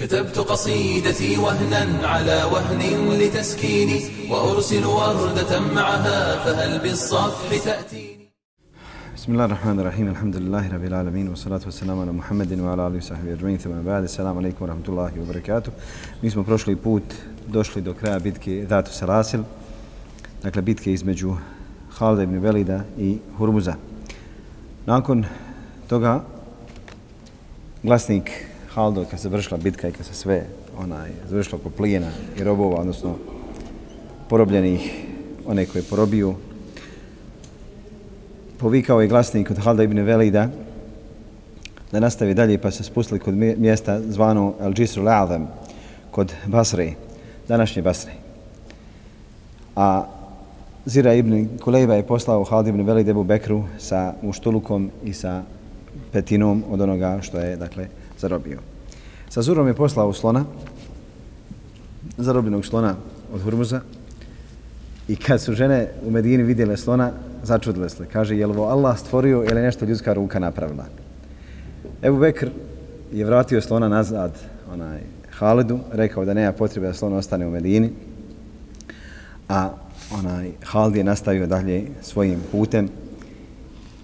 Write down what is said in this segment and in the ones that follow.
كتبت قصيدتي وهنا على وهن لتسكيني وأرسل وردة معها فهل بالصفح تأتيني بسم الله الرحمن الرحيم الحمد لله رب العالمين والصلاة والسلام على محمد وعلى آله وصحبه أجمعين ثم بعد السلام عليكم ورحمة الله وبركاته Mi smo prošli put došli do kraja bitke Datu Salasil, dakle bitke između Halda ibn Velida i Hurmuza. Nakon toga glasnik Haldor, kad se vršila bitka i kad se sve onaj završilo oko plijena i robova, odnosno porobljenih, one koje porobiju, povikao je glasnik od Halda ibn Velida da nastavi dalje pa se spustili kod mjesta zvano Al Jisru La'adam kod Basre, današnje Basre. A Zira ibn Kulejba je poslao Halda ibn Velid Ebu Bekru sa muštulukom i sa petinom od onoga što je, dakle, zarobio. Sa Zurom je poslao slona, zarobljenog slona od Hurmuza, i kad su žene u Medini vidjele slona, začudile se. Kaže, je li ovo Allah stvorio ili nešto ljudska ruka napravila? Ebu Bekr je vratio slona nazad onaj, Halidu, rekao da nema potrebe da slon ostane u Medini, a onaj Halid je nastavio dalje svojim putem.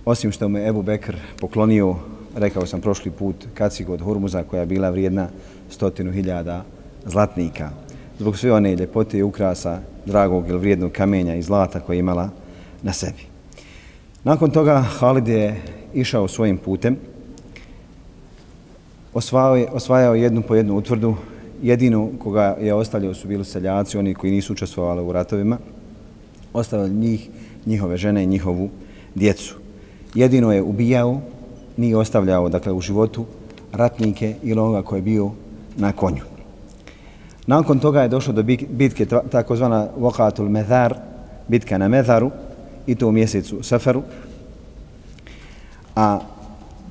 Osim što mu je Ebu Bekr poklonio rekao sam prošli put, kacigu od Hormuza koja je bila vrijedna stotinu hiljada zlatnika. Zbog sve one ljepote i ukrasa dragog ili vrijednog kamenja i zlata koje je imala na sebi. Nakon toga Halid je išao svojim putem, osvajao, osvajao jednu po jednu utvrdu, jedinu koga je ostavljao su bili seljaci, oni koji nisu učestvovali u ratovima, ostavili njih, njihove žene i njihovu djecu. Jedino je ubijao nije ostavljao dakle, u životu ratnike ili onoga koji je bio na konju. Nakon toga je došlo do bitke takozvana Vokatul Mezar, bitka na Mezaru, i to u mjesecu Safaru. A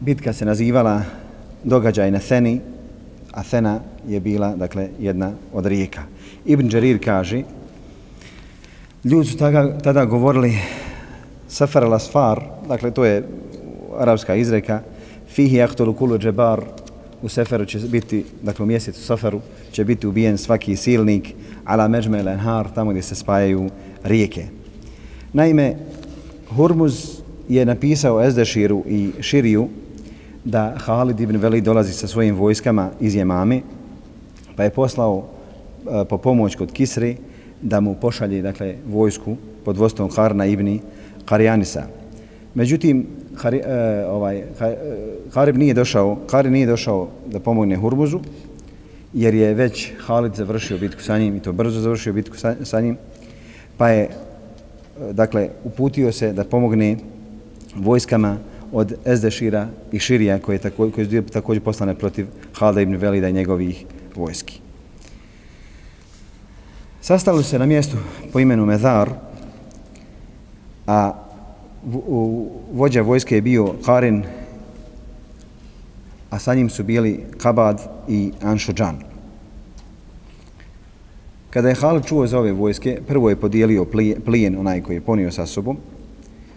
bitka se nazivala događaj na Seni, a Sena je bila dakle, jedna od rijeka. Ibn Đarir kaže, ljudi su tada, tada govorili Safar al-Asfar, dakle to je arapska izreka fihi yaktulu kullu jabar u seferu će biti dakle u mjesecu safaru će biti ubijen svaki silnik ala mejmel lenhar, tamo gdje se spajaju rijeke naime Hurmuz je napisao Ezdeširu i Širiju da Halid ibn Velid dolazi sa svojim vojskama iz Jemame pa je poslao e, po pomoć kod Kisri da mu pošalje dakle vojsku pod vodstvom Harna ibn Karjanisa. Međutim, Hari, uh, ovaj, e, Harib nije došao, Harib nije došao da pomogne Hurmuzu, jer je već Halid završio bitku sa njim i to brzo završio bitku sa, sa njim, pa je, e, dakle, uputio se da pomogne vojskama od Ezdešira i Širija, koje, tako, koje su također poslane protiv Halda ibn Velida i njegovih vojski. Sastali se na mjestu po imenu Mezar, a vođa vojske je bio Karin, a sa njim su bili Kabad i Anšođan. Kada je Halid čuo za ove vojske, prvo je podijelio plijen, onaj koji je ponio sa sobom,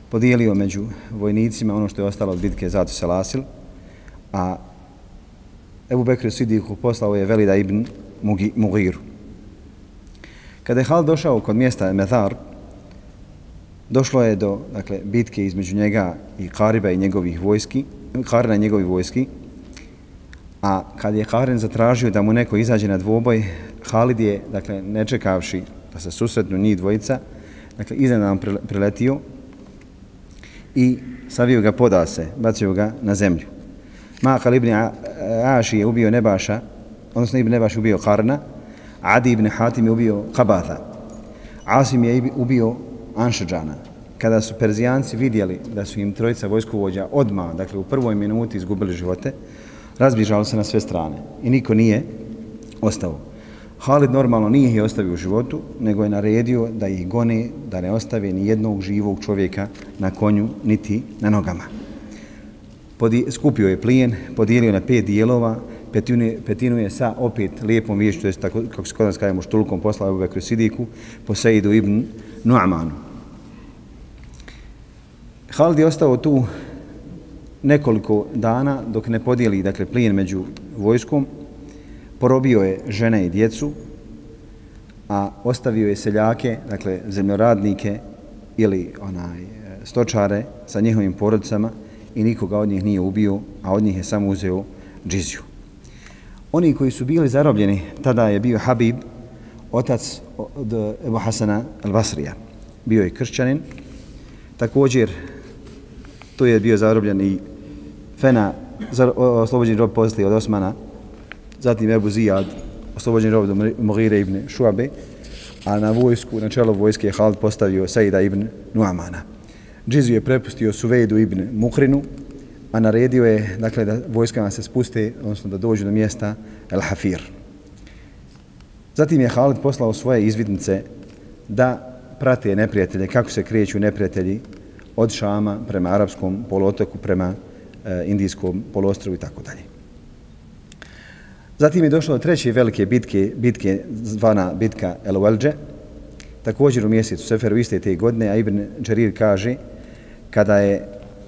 podijelio među vojnicima ono što je ostalo od bitke Zato Selasil, a Ebu Bekr Sidiku poslao je Velida ibn Mugiru. Kada je Halid došao kod mjesta Mezar, došlo je do dakle, bitke između njega i Kariba i njegovih vojski, Karna i njegovih vojski, a kad je Karin zatražio da mu neko izađe na dvoboj, Halid je, dakle, ne čekavši da se susretnu njih dvojica, dakle, iznad nam priletio i savio ga podase, bacio ga na zemlju. Makal ibn Aši je ubio Nebaša, odnosno ibn Nebaš ubio Karna, Adi ibn Hatim je ubio Kabata, Asim je ubio Anšađana, kada su Perzijanci vidjeli da su im trojica vojskovođa odma, dakle u prvoj minuti izgubili živote, razbježali se na sve strane i niko nije ostao. Halid normalno nije ih ostavio u životu, nego je naredio da ih gone, da ne ostave ni jednog živog čovjeka na konju, niti na nogama. Podi, skupio je plijen, podijelio na pet dijelova, petinu, petinu je sa opet lijepom viješću, to je tako, kako se kod nas kajemo, štulkom poslao Ebu Bekru Sidiku, po Seidu ibn Nu'amanu. Halid je ostao tu nekoliko dana dok ne podijeli dakle, plijen među vojskom, porobio je žene i djecu, a ostavio je seljake, dakle zemljoradnike ili onaj stočare sa njihovim porodicama i nikoga od njih nije ubio, a od njih je samo uzeo džiziju. Oni koji su bili zarobljeni, tada je bio Habib, otac od Ebu Hasana al-Basrija. Bio je kršćanin. Također, to je bio zarobljen i Fena, oslobođen rob poslije od Osmana, zatim Ebu Zijad, oslobođen rob do Mogire ibn Šuabe, a na vojsku, na čelo vojske je Halid postavio Sejda ibn Nuamana. Džizu je prepustio Suvejdu ibn Muhrinu, a naredio je dakle, da vojskama se spuste, odnosno da dođu do mjesta El Hafir. Zatim je Halid poslao svoje izvidnice da prate neprijatelje, kako se kreću neprijatelji od Šama prema Arabskom polotoku, prema e, Indijskom polostrovu i tako dalje. Zatim je došlo do treće velike bitke, bitke zvana bitka El Welđe, također u mjesecu Seferu iste te godine, a Ibn Đarir kaže kada je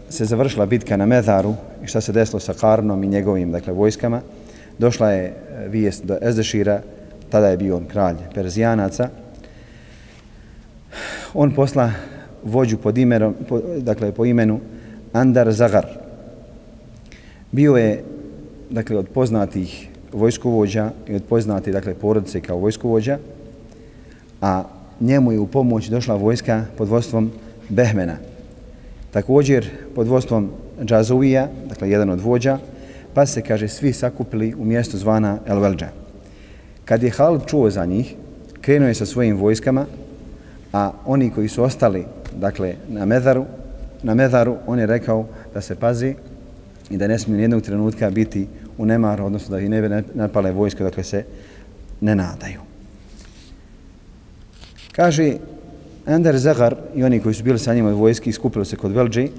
se završila bitka na Medaru i šta se desilo sa Karnom i njegovim dakle, vojskama, došla je e, vijest do Ezdešira, tada je bio on kralj Perzijanaca. On posla vođu pod imenom, po, dakle po imenu Andar Zagar. Bio je dakle od poznatih vojskovođa i od poznate dakle porodice kao vojskovođa, a njemu je u pomoć došla vojska pod vodstvom Behmena. Također pod vodstvom Džazuvija, dakle jedan od vođa, pa se, kaže, svi sakupili u mjestu zvana El Velđa. Kad je Halb čuo za njih, krenuo je sa svojim vojskama, a oni koji su ostali, dakle, na Medaru, na Medaru, on je rekao da se pazi i da ne smije nijednog trenutka biti u nemaru, odnosno da i ne napale vojske, dakle se ne nadaju. Kaže, Ender Zagar i oni koji su bili sa njima od vojski skupili se kod Velđi,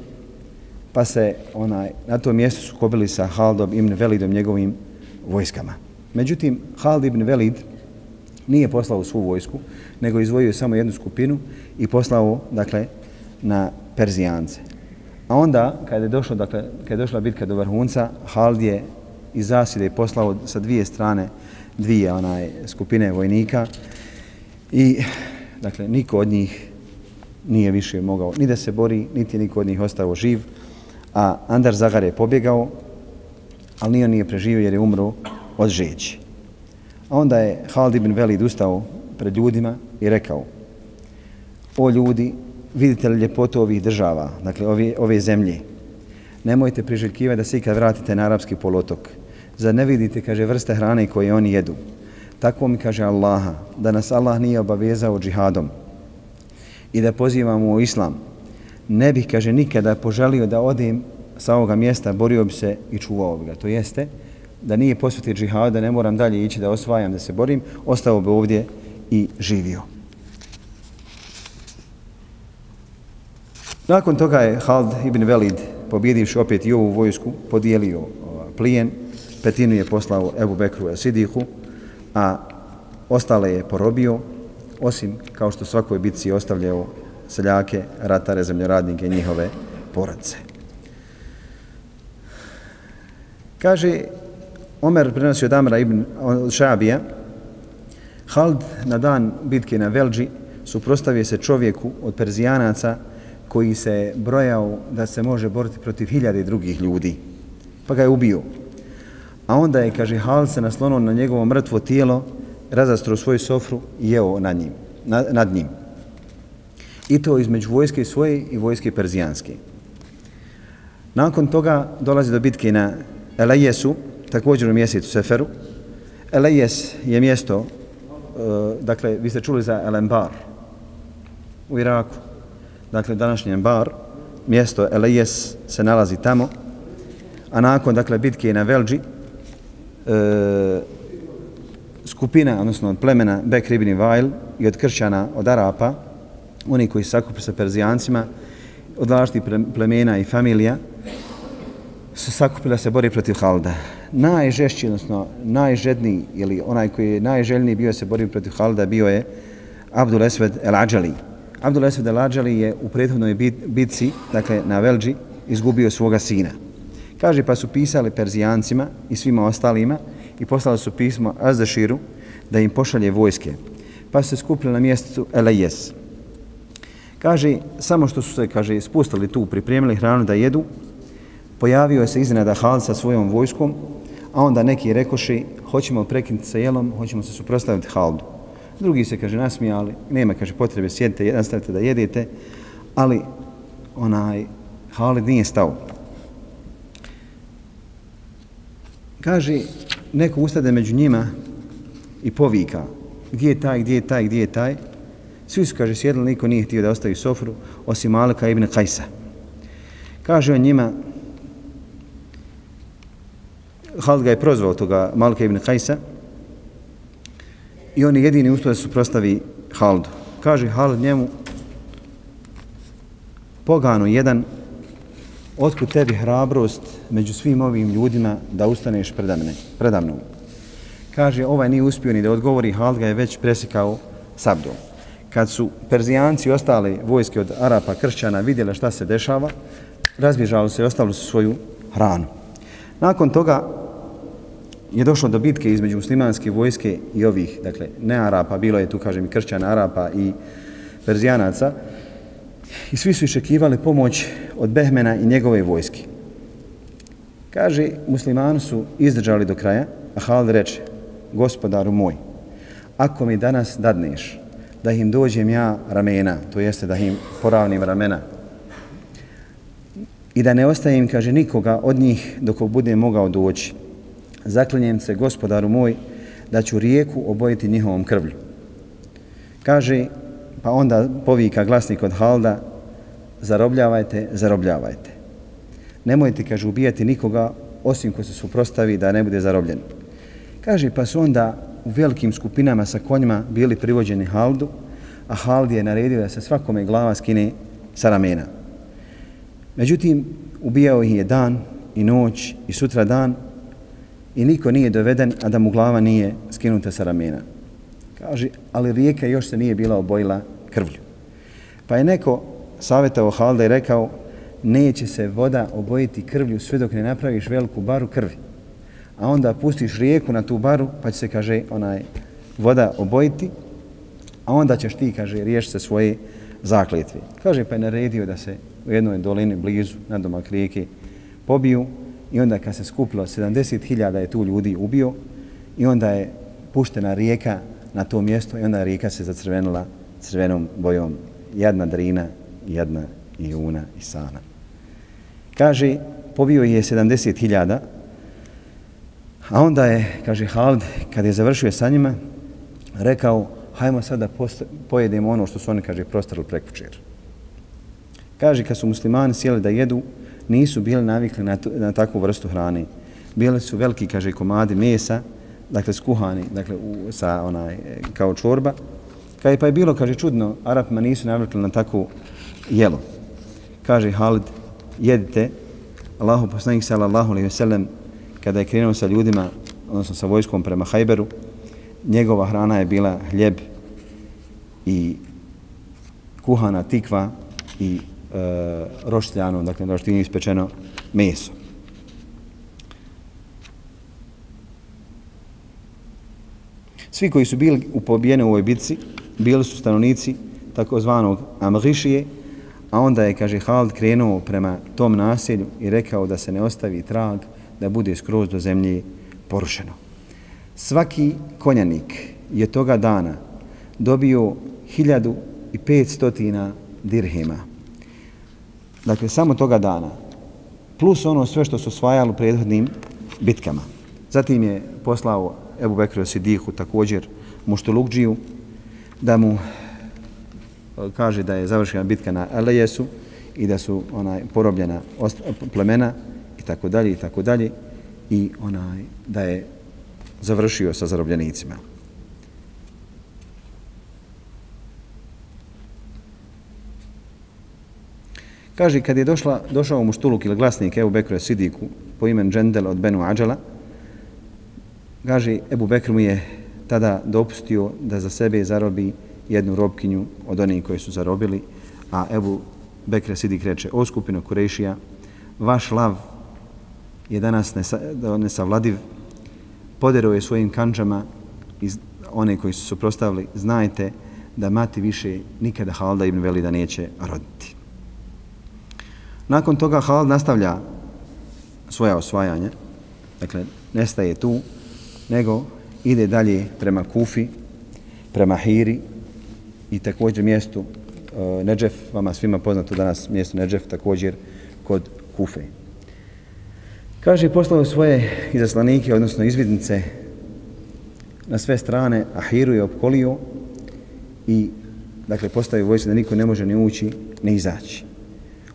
pa se onaj, na tom mjestu su kobili sa Haldom ibn Velidom njegovim vojskama. Međutim, Hald ibn Velid nije poslao svu vojsku, nego izvojio samo jednu skupinu i poslao, dakle, na Perzijance. A onda, kada je došlo, dakle, kada je došla bitka do vrhunca, Hald je iz zaside poslao sa dvije strane dvije onaj skupine vojnika i dakle niko od njih nije više mogao ni da se bori, niti niko od njih ostao živ, a Andar Zagar je pobjegao, ali nije nije preživio jer je umro od žeći. A onda je Halid ibn Velid ustao pred ljudima i rekao O ljudi, vidite li ljepotu ovih država, dakle ove, ove zemlje, nemojte priželjkivati da se ikad vratite na arapski polotok. Za ne vidite, kaže, vrste hrane koje oni jedu. Tako mi kaže Allaha, da nas Allah nije obavezao džihadom i da pozivamo u islam. Ne bih, kaže, nikada poželio da odim sa ovoga mjesta, borio bi se i čuvao bi ga. To jeste, da nije posvetio džihad, da ne moram dalje ići da osvajam, da se borim, ostao bi ovdje i živio. Nakon toga je Hald ibn Velid, pobjedivši opet i ovu vojsku, podijelio uh, plijen, petinu je poslao Ebu Bekru Asidihu, a ostale je porobio, osim kao što svakoj bitci ostavljao seljake, ratare, zemljoradnike i njihove porodce. Kaže, Omer prenosi od Amra ibn Šabija, Hald na dan bitke na Velđi suprostavio se čovjeku od Perzijanaca koji se brojao da se može boriti protiv hiljade drugih ljudi. Pa ga je ubio. A onda je, kaže, Hal se naslonuo na njegovo mrtvo tijelo, razastro svoju sofru i jeo nad njim. Na, nad njim. I to između vojske svoje i vojske perzijanske. Nakon toga dolazi do bitke na Elajesu, također u mjesecu Seferu. Elajes je mjesto, uh, dakle, vi ste čuli za Elembar u Iraku. Dakle, današnji Bar, mjesto Elijes se nalazi tamo. A nakon, dakle, bitke na Velđi, e, skupina, odnosno od plemena Bekr ibn Vajl i od kršćana, od Arapa, oni koji sakupi sa Perzijancima, od plemena i familija, su sakupila se bori protiv Halda. Najžešći, odnosno najžedniji, ili onaj koji je najželjniji bio se borio protiv Halda, bio je Abdul Esved El Ađali. Abdul Esved El Ađali je u prethodnoj bitci, dakle na Velđi, izgubio svoga sina. Kaže, pa su pisali Perzijancima i svima ostalima i poslali su pismo Azdaširu da im pošalje vojske. Pa su se skupili na mjestu Elejes. Kaže, samo što su se, kaže, spustili tu, pripremili hranu da jedu, pojavio se iznenada Hal sa svojom vojskom, a onda neki rekoši, hoćemo prekinuti sa jelom, hoćemo se suprostaviti Haldu. Drugi se, kaže, nasmijali, nema, kaže, potrebe, sjedite, nastavite da jedete, ali onaj Halid nije stao. Kaže, neko ustade među njima i povika, gdje je taj, gdje je taj, gdje je taj. Svi su, kaže, sjedli, niko nije htio da ostavi sofru, osim Malika ibn Kajsa. Kaže on njima, Halid ga je prozvao toga Malika ibn Kajsa, i on je jedini uspio da se prostavi Haldu. Kaže Hald njemu, pogano jedan, otkud tebi hrabrost među svim ovim ljudima da ustaneš predamne, predamnom. Kaže, ovaj nije uspio ni da odgovori, Hald ga je već presikao sabdom. Kad su Perzijanci i ostale vojske od Arapa kršćana vidjeli šta se dešava, razbježali se i ostavili su svoju hranu. Nakon toga je došlo do bitke između muslimanske vojske i ovih, dakle, ne Arapa, bilo je tu, kažem, i kršćana Arapa i Perzijanaca, i svi su iščekivali pomoć od Behmena i njegove vojske. Kaže, muslimani su izdržali do kraja, a Halid reče, gospodaru moj, ako mi danas dadneš da im dođem ja ramena, to jeste da im poravnim ramena, i da ne ostavim, kaže, nikoga od njih dok bude mogao doći, zaklinjem se gospodaru moj da ću rijeku obojiti njihovom krvlju. Kaže, pa onda povika glasnik od Halda, zarobljavajte, zarobljavajte. Nemojte, kaže, ubijati nikoga osim ko se suprostavi da ne bude zarobljen. Kaže, pa su onda u velikim skupinama sa konjima bili privođeni Haldu, a Hald je naredio da se svakome glava skine sa ramena. Međutim, ubijao ih je dan i noć i sutra dan i niko nije doveden, a da mu glava nije skinuta sa ramena. Kaže, ali rijeka još se nije bila obojila krvlju. Pa je neko savjetao Halda i rekao, neće se voda obojiti krvlju sve dok ne napraviš veliku baru krvi. A onda pustiš rijeku na tu baru, pa će se, kaže, onaj voda obojiti, a onda ćeš ti, kaže, riješiti se svoje zakljetve. Kaže, pa je naredio da se u jednoj dolini blizu, na domak rijeke, pobiju i onda kad se skupilo 70.000 je tu ljudi ubio i onda je puštena rijeka na to mjesto i onda rijeka se zacrvenila crvenom bojom jedna drina, jedna Una i sana. Kaže, pobio je 70.000, a onda je, kaže Halid, kad je završio sa njima, rekao, hajmo sad da pojedemo ono što su oni, kaže, prostarili prekučer. Kaže, kad su muslimani sjeli da jedu, nisu bili navikli na, na takvu vrstu hrane. Bili su veliki, kaže, komadi mesa, dakle, skuhani, dakle, u, sa onaj, kao čorba. Kaj pa je bilo, kaže, čudno, Arapima nisu navikli na takvu jelo. Kaže Halid, jedite, Allahu poslanik sallallahu alejhi ve sellem kada je krenuo sa ljudima, odnosno sa vojskom prema Hajberu, njegova hrana je bila hljeb i kuhana tikva i Eh, e, roštljano, dakle roštljino ispečeno meso. Svi koji su bili upobijeni u ovoj bitci, bili su stanovnici takozvanog Amrišije, a onda je, kaže, Halid krenuo prema tom naselju i rekao da se ne ostavi trag, da bude skroz do zemlje porušeno. Svaki konjanik je toga dana dobio 1500 dirhema dakle samo toga dana, plus ono sve što su osvajali u prethodnim bitkama. Zatim je poslao Ebu Bekru Sidihu također Muštulukđiju da mu e, kaže da je završena bitka na Elejesu i da su onaj porobljena plemena i tako dalje i tako dalje i onaj da je završio sa zarobljenicima. Kaže, kad je došla, došao mu štuluk ili glasnik Ebu Bekru Sidiku po imen Džendel od Benu Ađala, kaže, Ebu Bekru mu je tada dopustio da za sebe zarobi jednu robkinju od onih koji su zarobili, a Ebu Bekre Sidik reče, o skupino Kurešija, vaš lav je danas nesa, nesavladiv, poderuje svojim kanđama iz one koji su suprostavili, znajte da mati više nikada Halda ibn Velida neće roditi. Nakon toga halal nastavlja svoja osvajanja, dakle, nestaje tu, nego ide dalje prema Kufi, prema Hiri i također mjestu uh, Neđef, vama svima poznato danas mjesto Neđef, također kod Kufe. Kaže, poslao svoje izaslanike, odnosno izvidnice, na sve strane, a Hiru je opkolio i, dakle, postavio vojsku da niko ne može ni ući, ni izaći.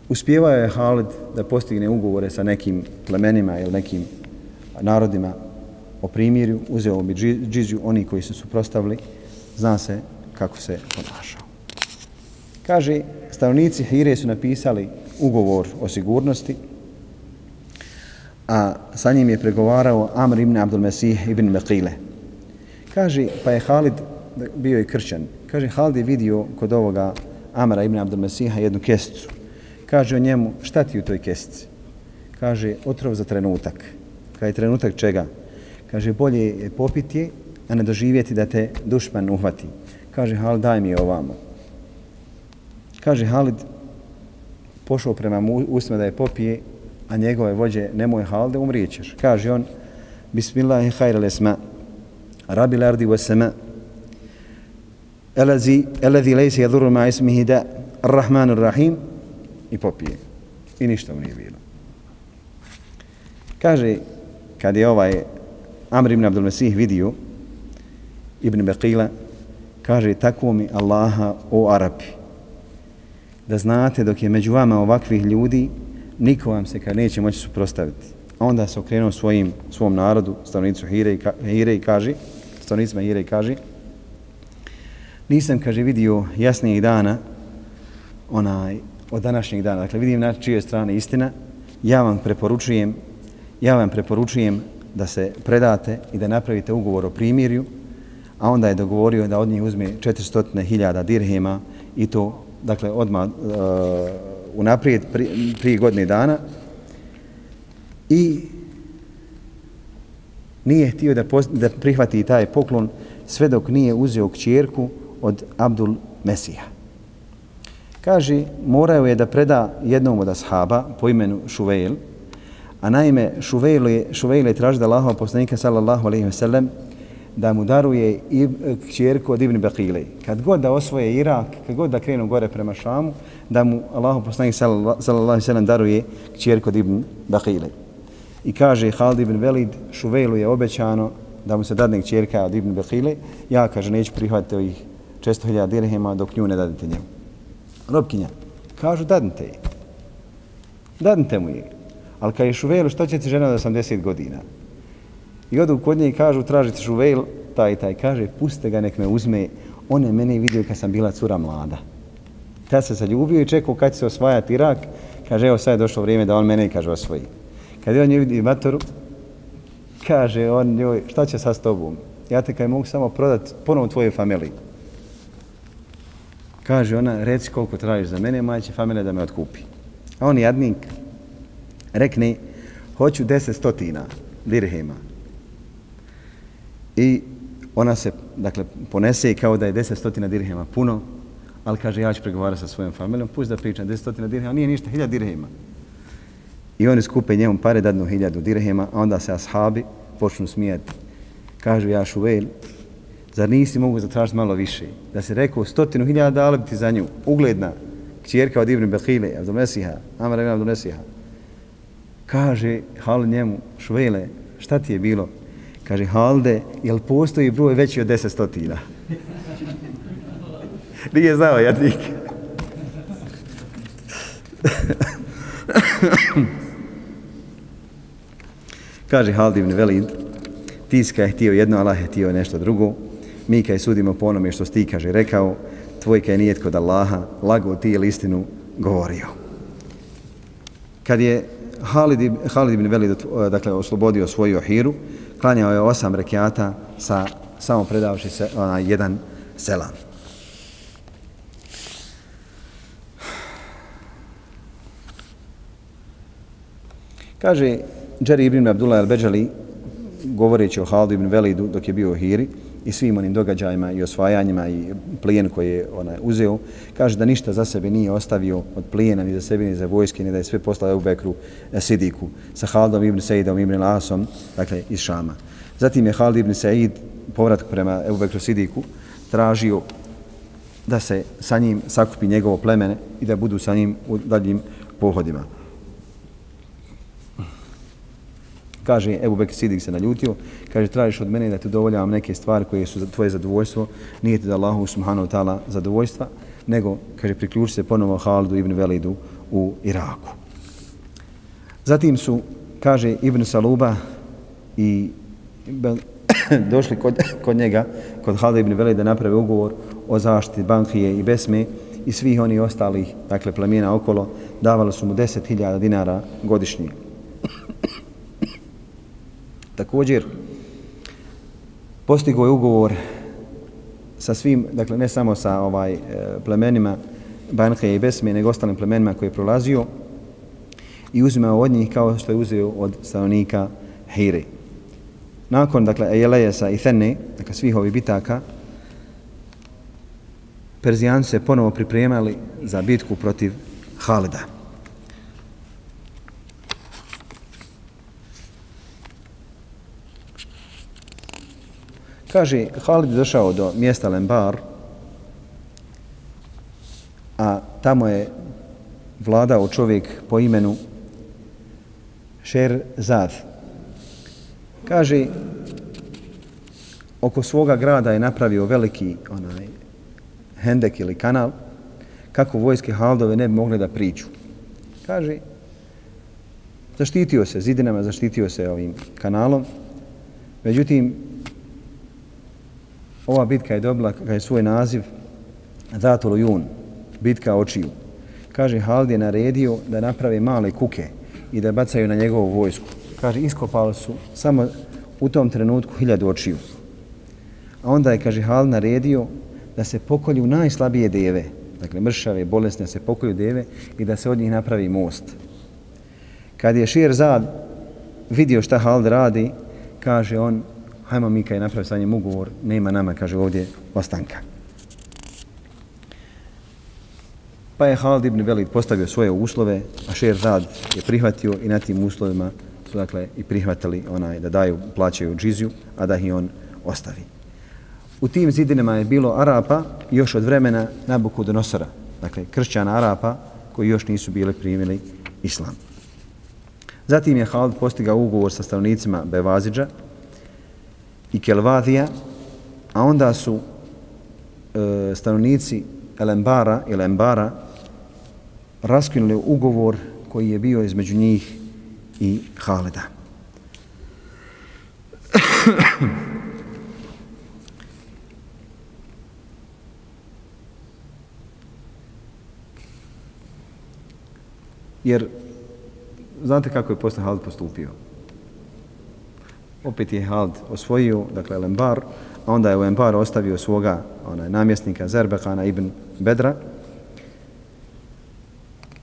Uspjevao je Halid da postigne ugovore sa nekim plemenima ili nekim narodima o primjerju, uzeo bi džizju, oni koji su suprostavili, zna se kako se ponašao. Kaže, stanovnici Hire su napisali ugovor o sigurnosti, a sa njim je pregovarao Amr ibn Abdul Mesih ibn Meqile. Kaže, pa je Halid bio i kršćan. Kaže, Halid je vidio kod ovoga Amra ibn Abdul Mesiha jednu kesticu. Kaže o njemu, šta ti u toj kesici? Kaže, otrov za trenutak. Kaže, trenutak čega? Kaže, bolje je popiti, a ne doživjeti da te dušman uhvati. Kaže, Halid, daj mi je ovamo. Kaže, Halid, pošao prema usme da je popije, a njegove vođe, nemoj Halide, umrijećeš. Kaže on, Bismillahi hajra lesma, rabi lardi wa elazi, elazi lejsi jaduru ma ismihi da, rahim, i popije. I ništa mu nije bilo. Kaže, kad je ovaj Amr ibn Abdul Mesih vidio Ibn Beqila, kaže, tako mi Allaha o Arapi, da znate dok je među vama ovakvih ljudi, niko vam se kad neće moći suprostaviti. A onda se okrenuo svojim, svom narodu, stanovnicu Hire i, ka, Hire i kaže, stanovnicima Hire i kaže, nisam, kaže, vidio jasnijih dana onaj od današnjeg dana. Dakle, vidim na čijoj strane istina. Ja vam preporučujem, ja vam preporučujem da se predate i da napravite ugovor o primirju, a onda je dogovorio da od njih uzme 400.000 dirhema i to, dakle, odmah uh, unaprijed pri, prije godine dana. I nije htio da, post, da prihvati taj poklon sve dok nije uzeo kćerku od Abdul Mesija. Kaže, morao je da preda jednom od ashaba po imenu Šuvejl, a naime Šuvejl je, Šuvejl je tražio da Allahova poslanika sallallahu alaihi ve sellem da mu daruje i kćerku od Ibn Bekile. Kad god da osvoje Irak, kad god da krenu gore prema Šamu, da mu Allahov poslanik sallallahu alaihi ve sellem daruje kćerku od Ibn Bekile. I kaže Halid ibn Velid, Šuvejlu je obećano da mu se dadne kćerka od Ibn Bekile, Ja, kaže, neću prihvatiti ovih 600.000 dirhema dok nju ne dadite njemu robkinja. Kažu, dadnite je. Dadnite mu je. Ali kad je šuvejl, što će ti žena od 80 godina? I odu kod nje i kažu, tražite šuvejl, taj taj. Kaže, puste ga, nek me uzme. On je mene vidio kad sam bila cura mlada. Kad se zaljubio i čekao kad će se osvajati Irak, kaže, evo sad je došlo vrijeme da on mene, kaže, osvoji. Kad je on je vidi matoru, kaže on njoj, šta će sa s tobom? Ja te kaj mogu samo prodati ponovo tvojoj familiji. Kaže ona, reci koliko tražiš za mene, moja će familija da me otkupi. A on jadnik rekne, hoću deset stotina dirhema. I ona se, dakle, ponese kao da je deset stotina dirhema puno, ali kaže, ja ću pregovarati sa svojom familijom, pusti da pričam, deset stotina dirhema, nije ništa, hiljad dirhema. I oni skupe njemu pare, dadnu hiljadu dirhema, a onda se ashabi počnu smijati. Kažu, ja Šuvel, zar nisi mogu zatražiti malo više? Da se rekao stotinu hiljada bi ti za nju, ugledna, kćerka od Ibn Behile, Abdomesiha, Amar Ibn Abdomesiha. Kaže Hal njemu, švele, šta ti je bilo? Kaže, Halde, jel postoji broj veći od deset stotina? Nije znao, jadnik. Kaže Haldi ibn Velid, tiska je htio jedno, Allah je htio nešto drugo mi kaj sudimo po onome što sti kaže rekao, tvoj kaj nijet kod Allaha, lago ti je istinu govorio. Kad je Halid, Halid ibn Velid e, dakle, oslobodio svoju ohiru, klanjao je osam rekiata sa samo predavši se ona, jedan selam. Kaže Džeri ibn Abdullah al-Beđali, govoreći o Halidu ibn Velidu dok je bio u Hiri i svim onim događajima i osvajanjima i plijen koji je onaj uzeo, kaže da ništa za sebe nije ostavio od plijena ni za sebe ni za vojske, ni da je sve poslao u Bekru e, Sidiku sa Halidom ibn Seidom ibn Lasom, dakle iz Šama. Zatim je Halid ibn Seid povratak prema Ebu Bekru Sidiku tražio da se sa njim sakupi njegovo plemene i da budu sa njim u daljim pohodima. Kaže, Ebu Bekir Sidik se naljutio, kaže, tražiš od mene da ti udovoljavam neke stvari koje su za tvoje zadovoljstvo, nije ti da Allahu subhanahu wa ta'ala zadovoljstva, nego, kaže, priključi se ponovo Halidu ibn Velidu u Iraku. Zatim su, kaže, Ibn Saluba i došli kod, kod njega, kod Halida ibn Velida, naprave ugovor o zaštiti Bankije i Besme i svih oni ostalih, dakle, plemena okolo, davalo su mu 10.000 dinara godišnje. Također, postigo je ugovor sa svim, dakle ne samo sa ovaj e, plemenima Banhe i Besme, nego ostalim plemenima koje je prolazio i uzimao od njih kao što je uzeo od stanovnika Hire. Nakon, dakle, Ejelejesa i Thene, dakle svih ovih bitaka, Perzijanci se ponovo pripremali za bitku protiv Halida. Kaže, Halid došao do mjesta Lembar, a tamo je vladao čovjek po imenu Šer Zad. Kaže, oko svoga grada je napravio veliki onaj hendek ili kanal, kako vojske Haldove ne bi mogle da priču. Kaže, zaštitio se zidinama, zaštitio se ovim kanalom, međutim, ova bitka je dobila kada je svoj naziv Zatul Jun, bitka očiju. Kaže, Hald je naredio da naprave male kuke i da bacaju na njegovu vojsku. Kaže, iskopali su samo u tom trenutku hiljadu očiju. A onda je, kaže, Hald naredio da se pokolju najslabije deve, dakle mršave, bolesne, se pokolju deve i da se od njih napravi most. Kad je Šir Zad vidio šta Hald radi, kaže on, hajmo mi kaj napravi sa njim ugovor, nema nama, kaže ovdje, ostanka. Pa je Halid ibn Velid postavio svoje uslove, a Šer Zad je prihvatio i na tim uslovima su dakle i prihvatili onaj da daju, plaćaju džiziju, a da ih on ostavi. U tim zidinama je bilo Arapa još od vremena Nabukodonosora, dakle kršćana Arapa koji još nisu bili primili islam. Zatim je Halid postigao ugovor sa stanovnicima Bevazidža, i Kelvadija, a onda su e, stanovnici Elembara ili Embara raskinuli ugovor koji je bio između njih i Haleda. Jer znate kako je posle Halid postupio? Opet je Hald osvojio, dakle Lembar, a onda je u Lembar ostavio svoga onaj, namjesnika Zerbekana ibn Bedra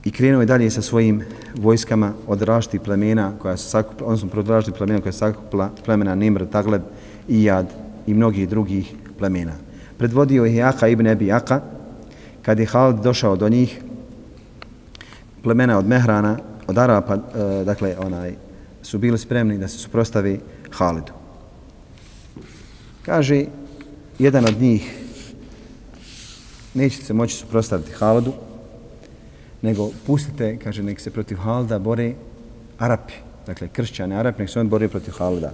i krenuo je dalje sa svojim vojskama od raštih plemena koja su sakupla, odnosno prod raštih plemena koja se sakupila plemena Nimr, Tagleb, Ijad i mnogih drugih plemena. Predvodio je Aka ibn Ebi Aka, kad je Hald došao do njih, plemena od Mehrana, od Arapa, e, dakle, onaj, su bili spremni da se suprostavi Halidu. Kaže, jedan od njih neće se moći suprostaviti Halidu, nego pustite, kaže, nek se protiv Halida bore Arapi, dakle, kršćani Arapi, nek se on bore protiv Halida.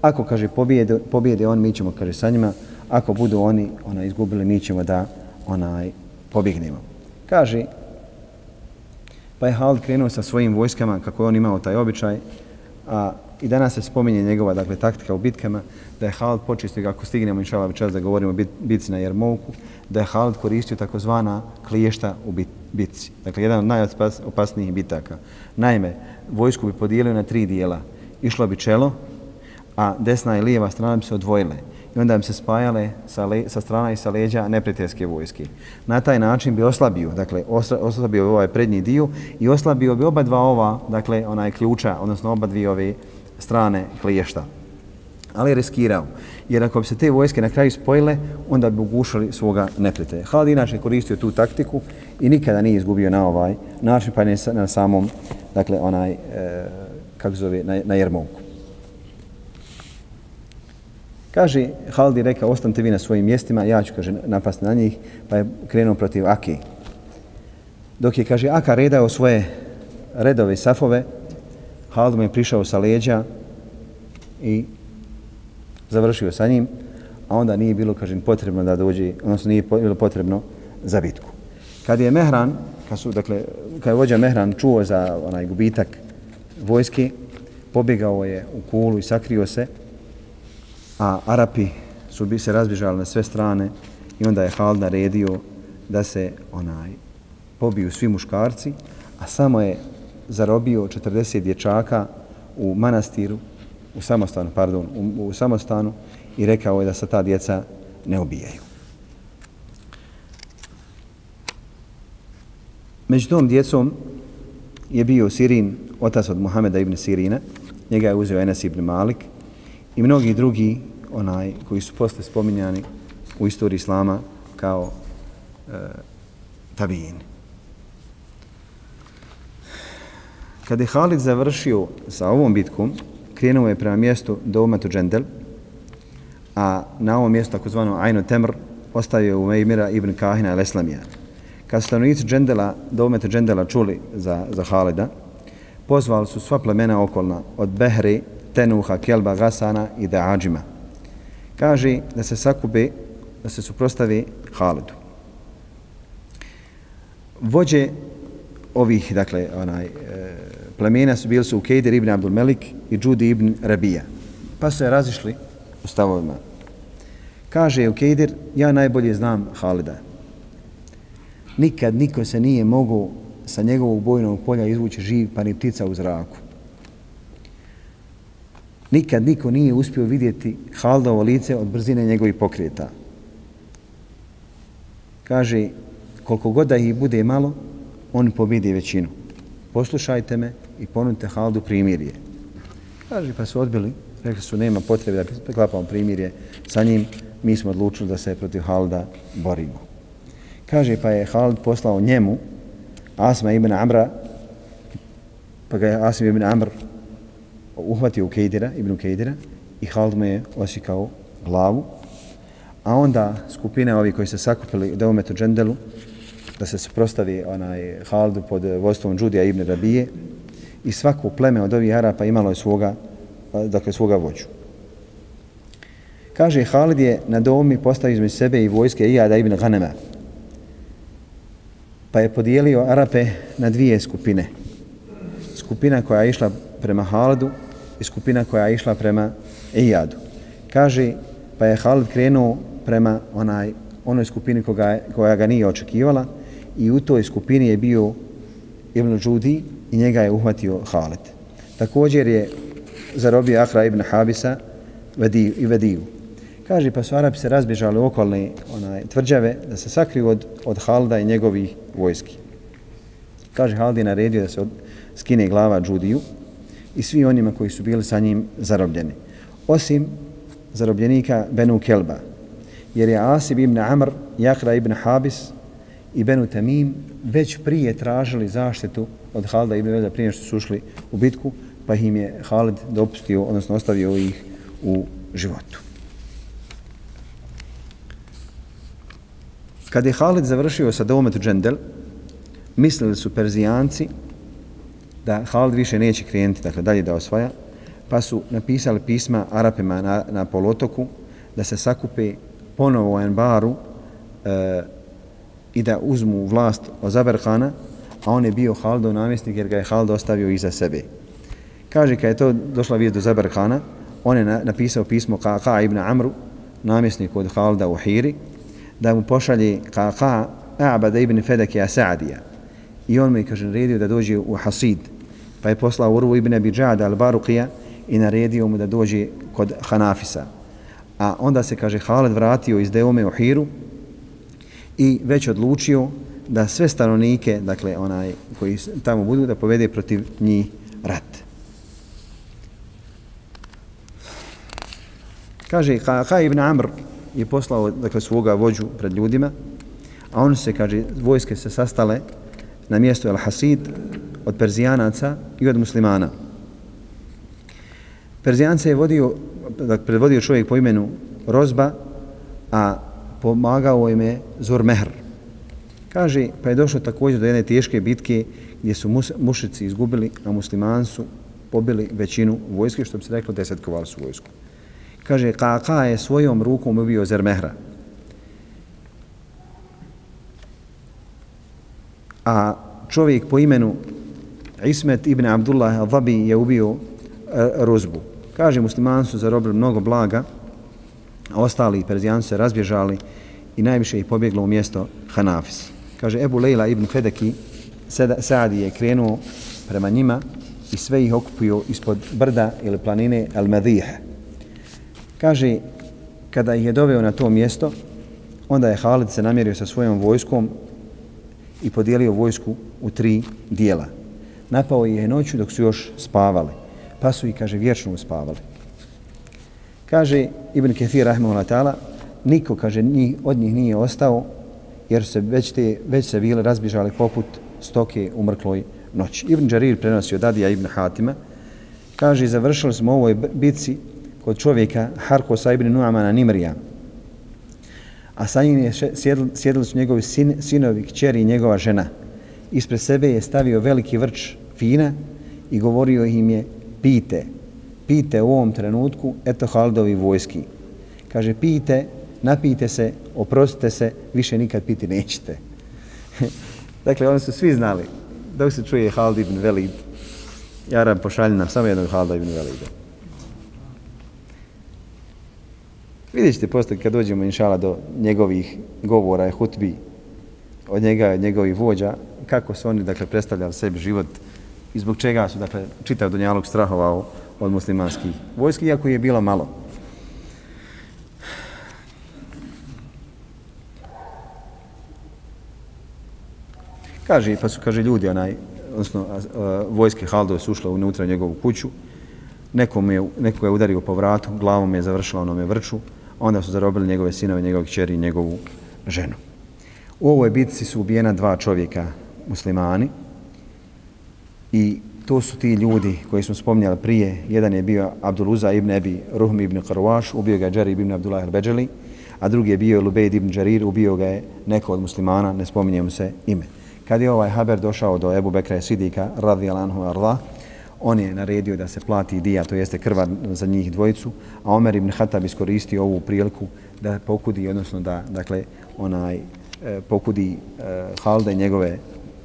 Ako, kaže, pobijede, pobijede on, mi ćemo, kaže, sa njima, ako budu oni ona izgubili, mi ćemo da onaj pobjegnemo. Kaže, pa je Halid krenuo sa svojim vojskama, kako je on imao taj običaj, a i danas se spominje njegova dakle taktika u bitkama da je Halid počistio ako stignemo inshallah večeras da govorimo o bitci na Jermovku da je Halid koristio takozvana kliješta u bitci. Dakle jedan od najopasnijih bitaka. Naime vojsku bi podijelio na tri dijela. Išlo bi čelo a desna i lijeva strana bi se odvojile. I onda bi se spajale sa, le, sa strana i sa leđa neprijateljske vojske. Na taj način bi oslabio, dakle, oslabio bi ovaj prednji dio i oslabio bi oba dva ova, dakle, onaj ključa, odnosno oba dvije ove strane kliješta. Ali je riskirao. Jer ako bi se te vojske na kraju spojile, onda bi ugušali svoga neprijatelja. Halid inače koristio tu taktiku i nikada nije izgubio na ovaj način, pa ne na samom, dakle, onaj, e, kako zove, na, na Jermovku. Kaže, Haldi rekao, ostanite vi na svojim mjestima, ja ću, kaže, napast na njih, pa je krenuo protiv Aki. Dok je, kaže, Aka redao svoje redove i safove, Halid mu je prišao sa leđa i završio sa njim, a onda nije bilo, kažem, potrebno da dođe, odnosno nije bilo potrebno za bitku. Kad je Mehran, kad, su, dakle, kad je vođa Mehran čuo za onaj gubitak vojske, pobjegao je u kulu i sakrio se, a Arapi su bi se razbižali na sve strane i onda je Halid naredio da se onaj pobiju svi muškarci, a samo je zarobio 40 dječaka u manastiru, u samostanu, pardon, u, u samostanu i rekao je da se ta djeca ne ubijaju. Među tom djecom je bio Sirin, otac od Muhameda ibn Sirina, njega je uzeo Enes ibn Malik i mnogi drugi onaj koji su posle spominjani u istoriji Islama kao e, tabijini. Kada je Halid završio sa ovom bitkom, krenuo je prema mjestu Doumatu Džendel, a na ovom mjestu, tako zvano Aino Temr, ostavio u Mejmira ibn Kahina al Eslamija. Kad stanovnici Džendela, Doumatu Džendela čuli za, za Halida, pozvali su sva plemena okolna od Behri, Tenuha, Kelba, Gasana i Deađima. Kaže da se sakube, da se suprostavi Halidu. Vođe ovih, dakle, onaj, e, plemena su bili su Ukejder ibn Abdul Melik i Džudi ibn Rabija. Pa su se razišli u stavovima. Kaže Ukejder, ja najbolje znam Halida. Nikad niko se nije mogao sa njegovog bojnog polja izvući živ, pa ni ptica u zraku. Nikad niko nije uspio vidjeti Haldovo lice od brzine njegovih pokreta. Kaže, koliko god da ih bude malo, on pobidi većinu. Poslušajte me i ponudite Haldu primirje. Kaže, pa su odbili. Rekli su, nema potrebe da preklapamo primirje sa njim. Mi smo odlučili da se protiv Halda borimo. Kaže, pa je Hald poslao njemu Asma ibn Amra, pa ga je Asma ibn Amr uhvatio u Kejdira, ibn Kejdira, i Hald mu je osikao glavu. A onda skupina ovi koji se sakupili u Deometu Džendelu, da se suprostavi onaj Haldu pod vodstvom Džudija ibn Rabije i svako pleme od ovih Arapa imalo je svoga, dakle svoga vođu. Kaže, Halid je na domi postavio između sebe i vojske Iyada ibn Ghanema, pa je podijelio Arape na dvije skupine. Skupina koja je išla prema Halidu i skupina koja je išla prema Iadu. Kaže, pa je Halid krenuo prema onaj, onoj skupini koga, koja ga nije očekivala, i u toj skupini je bio Ibn Đudi i njega je uhvatio Halid. Također je zarobio Ahra ibn Habisa vediju, i Vediju. Kaže, pa su Arabi se razbježali okolne onaj, tvrđave da se sakriju od, od Halda i njegovih vojski. Kaže, Halid je naredio da se od, skine glava Džudiju i svi onima koji su bili sa njim zarobljeni. Osim zarobljenika Benu Kelba, jer je Asib ibn Amr, Jahra ibn Habis, i Benu Tamim već prije tražili zaštitu od Halda ibn Veda prije što su ušli u bitku, pa im je Halid dopustio, odnosno ostavio ih u životu. Kada je Halid završio sa dometu Džendel, mislili su Perzijanci da Halid više neće krenuti, dakle dalje da osvaja, pa su napisali pisma Arapima na, na polotoku da se sakupe ponovo u Enbaru e, i da uzmu vlast od Zaberhana, a on je bio Haldov namjesnik jer ga je Haldo ostavio iza sebe. Kaže, kad je to došla vijest do Zaberhana, on je napisao pismo Kaka ibn Amru, namjesnik od Halda u Hiri, da mu pošalje Kaka Abada ibn Fedeke Asadija. I on mu je, kaže, naredio da dođe u Hasid. Pa je poslao Urvu ibn Abidžada al-Baruqija i naredio mu da dođe kod Hanafisa. A onda se, kaže, Halid vratio iz Deume u Hiru i već odlučio da sve stanovnike, dakle onaj koji tamo budu, da povede protiv njih rat. Kaže, Kaha ibn Amr je poslao dakle, svoga vođu pred ljudima, a on se, kaže, vojske se sastale na mjestu El Hasid od Perzijanaca i od muslimana. Perzijance je vodio, dakle, predvodio čovjek po imenu Rozba, a pomagao im je Zurmehr. Kaže, pa je došlo također do jedne teške bitke gdje su mušici izgubili, a muslimani su pobili većinu vojske, što bi se reklo, desetkovali su vojsku. Kaže, Kaka je svojom rukom ubio Zermehra. A čovjek po imenu Ismet ibn Abdullah al-Dhabi je ubio e, Rozbu. Kaže, muslimani su zarobili mnogo blaga, ostali Perzijani se razbježali i najviše ih pobjeglo u mjesto Hanafis. Kaže, Ebu Leila ibn Fedeki, Saadi je krenuo prema njima i sve ih okupio ispod brda ili planine Al-Madih. Kaže, kada ih je doveo na to mjesto, onda je Halid se namjerio sa svojom vojskom i podijelio vojsku u tri dijela. Napao je noću dok su još spavali, pa su i, kaže, vječno uspavali. Kaže Ibn Kathir rahimahullah ta'ala, niko, kaže, njih, od njih nije ostao, jer se već, te, već se bile razbižali poput stoke u mrkloj noći. Ibn Đarir prenosi od Adija Ibn Hatima, kaže, završili smo ovoj bitci kod čovjeka Harkosa Ibn Nuamana Nimrija, a sa njim je sjedli, sjedili su njegovi sin, sinovi, kćeri i njegova žena. Ispred sebe je stavio veliki vrč fina i govorio im je, pite, Pijte u ovom trenutku, eto Haldovi vojski. Kaže, pijte, napijte se, oprostite se, više nikad piti nećete. dakle, oni su svi znali, dok se čuje Hald ibn Velid, Jaram pošalje nam samo jednog Halda ibn Velida. Vidjet ćete posto kad dođemo inšala do njegovih govora i hutbi od njega i njegovih vođa, kako su oni dakle, predstavljali sebi život i zbog čega su dakle, čitav Dunjalog strahovao od muslimanskih vojski, iako je bilo malo. Kaže, pa su, kaže, ljudi, onaj, odnosno, vojske Haldo su ušle unutra njegovu kuću, nekom je, neko je udario po vratu, glavom je završila onome vrču, onda su zarobili njegove sinove, njegove kćeri i njegovu ženu. U ovoj bitci su ubijena dva čovjeka muslimani i to su ti ljudi koji smo spomnjali prije. Jedan je bio Abduluza ibn Ebi Ruhm ibn Karwaš, ubio ga Džari ibn Abdullah al-Beđeli, a drugi je bio Lubejd ibn Džarir, ubio ga je neko od muslimana, ne spominjemo se ime. Kad je ovaj haber došao do Ebu Bekra Sidika, radi Alanhu Arla, on je naredio da se plati dija, to jeste krva za njih dvojicu, a Omer ibn Hatab iskoristio ovu priliku da pokudi, odnosno da, dakle, onaj, e, pokudi e, Halde njegove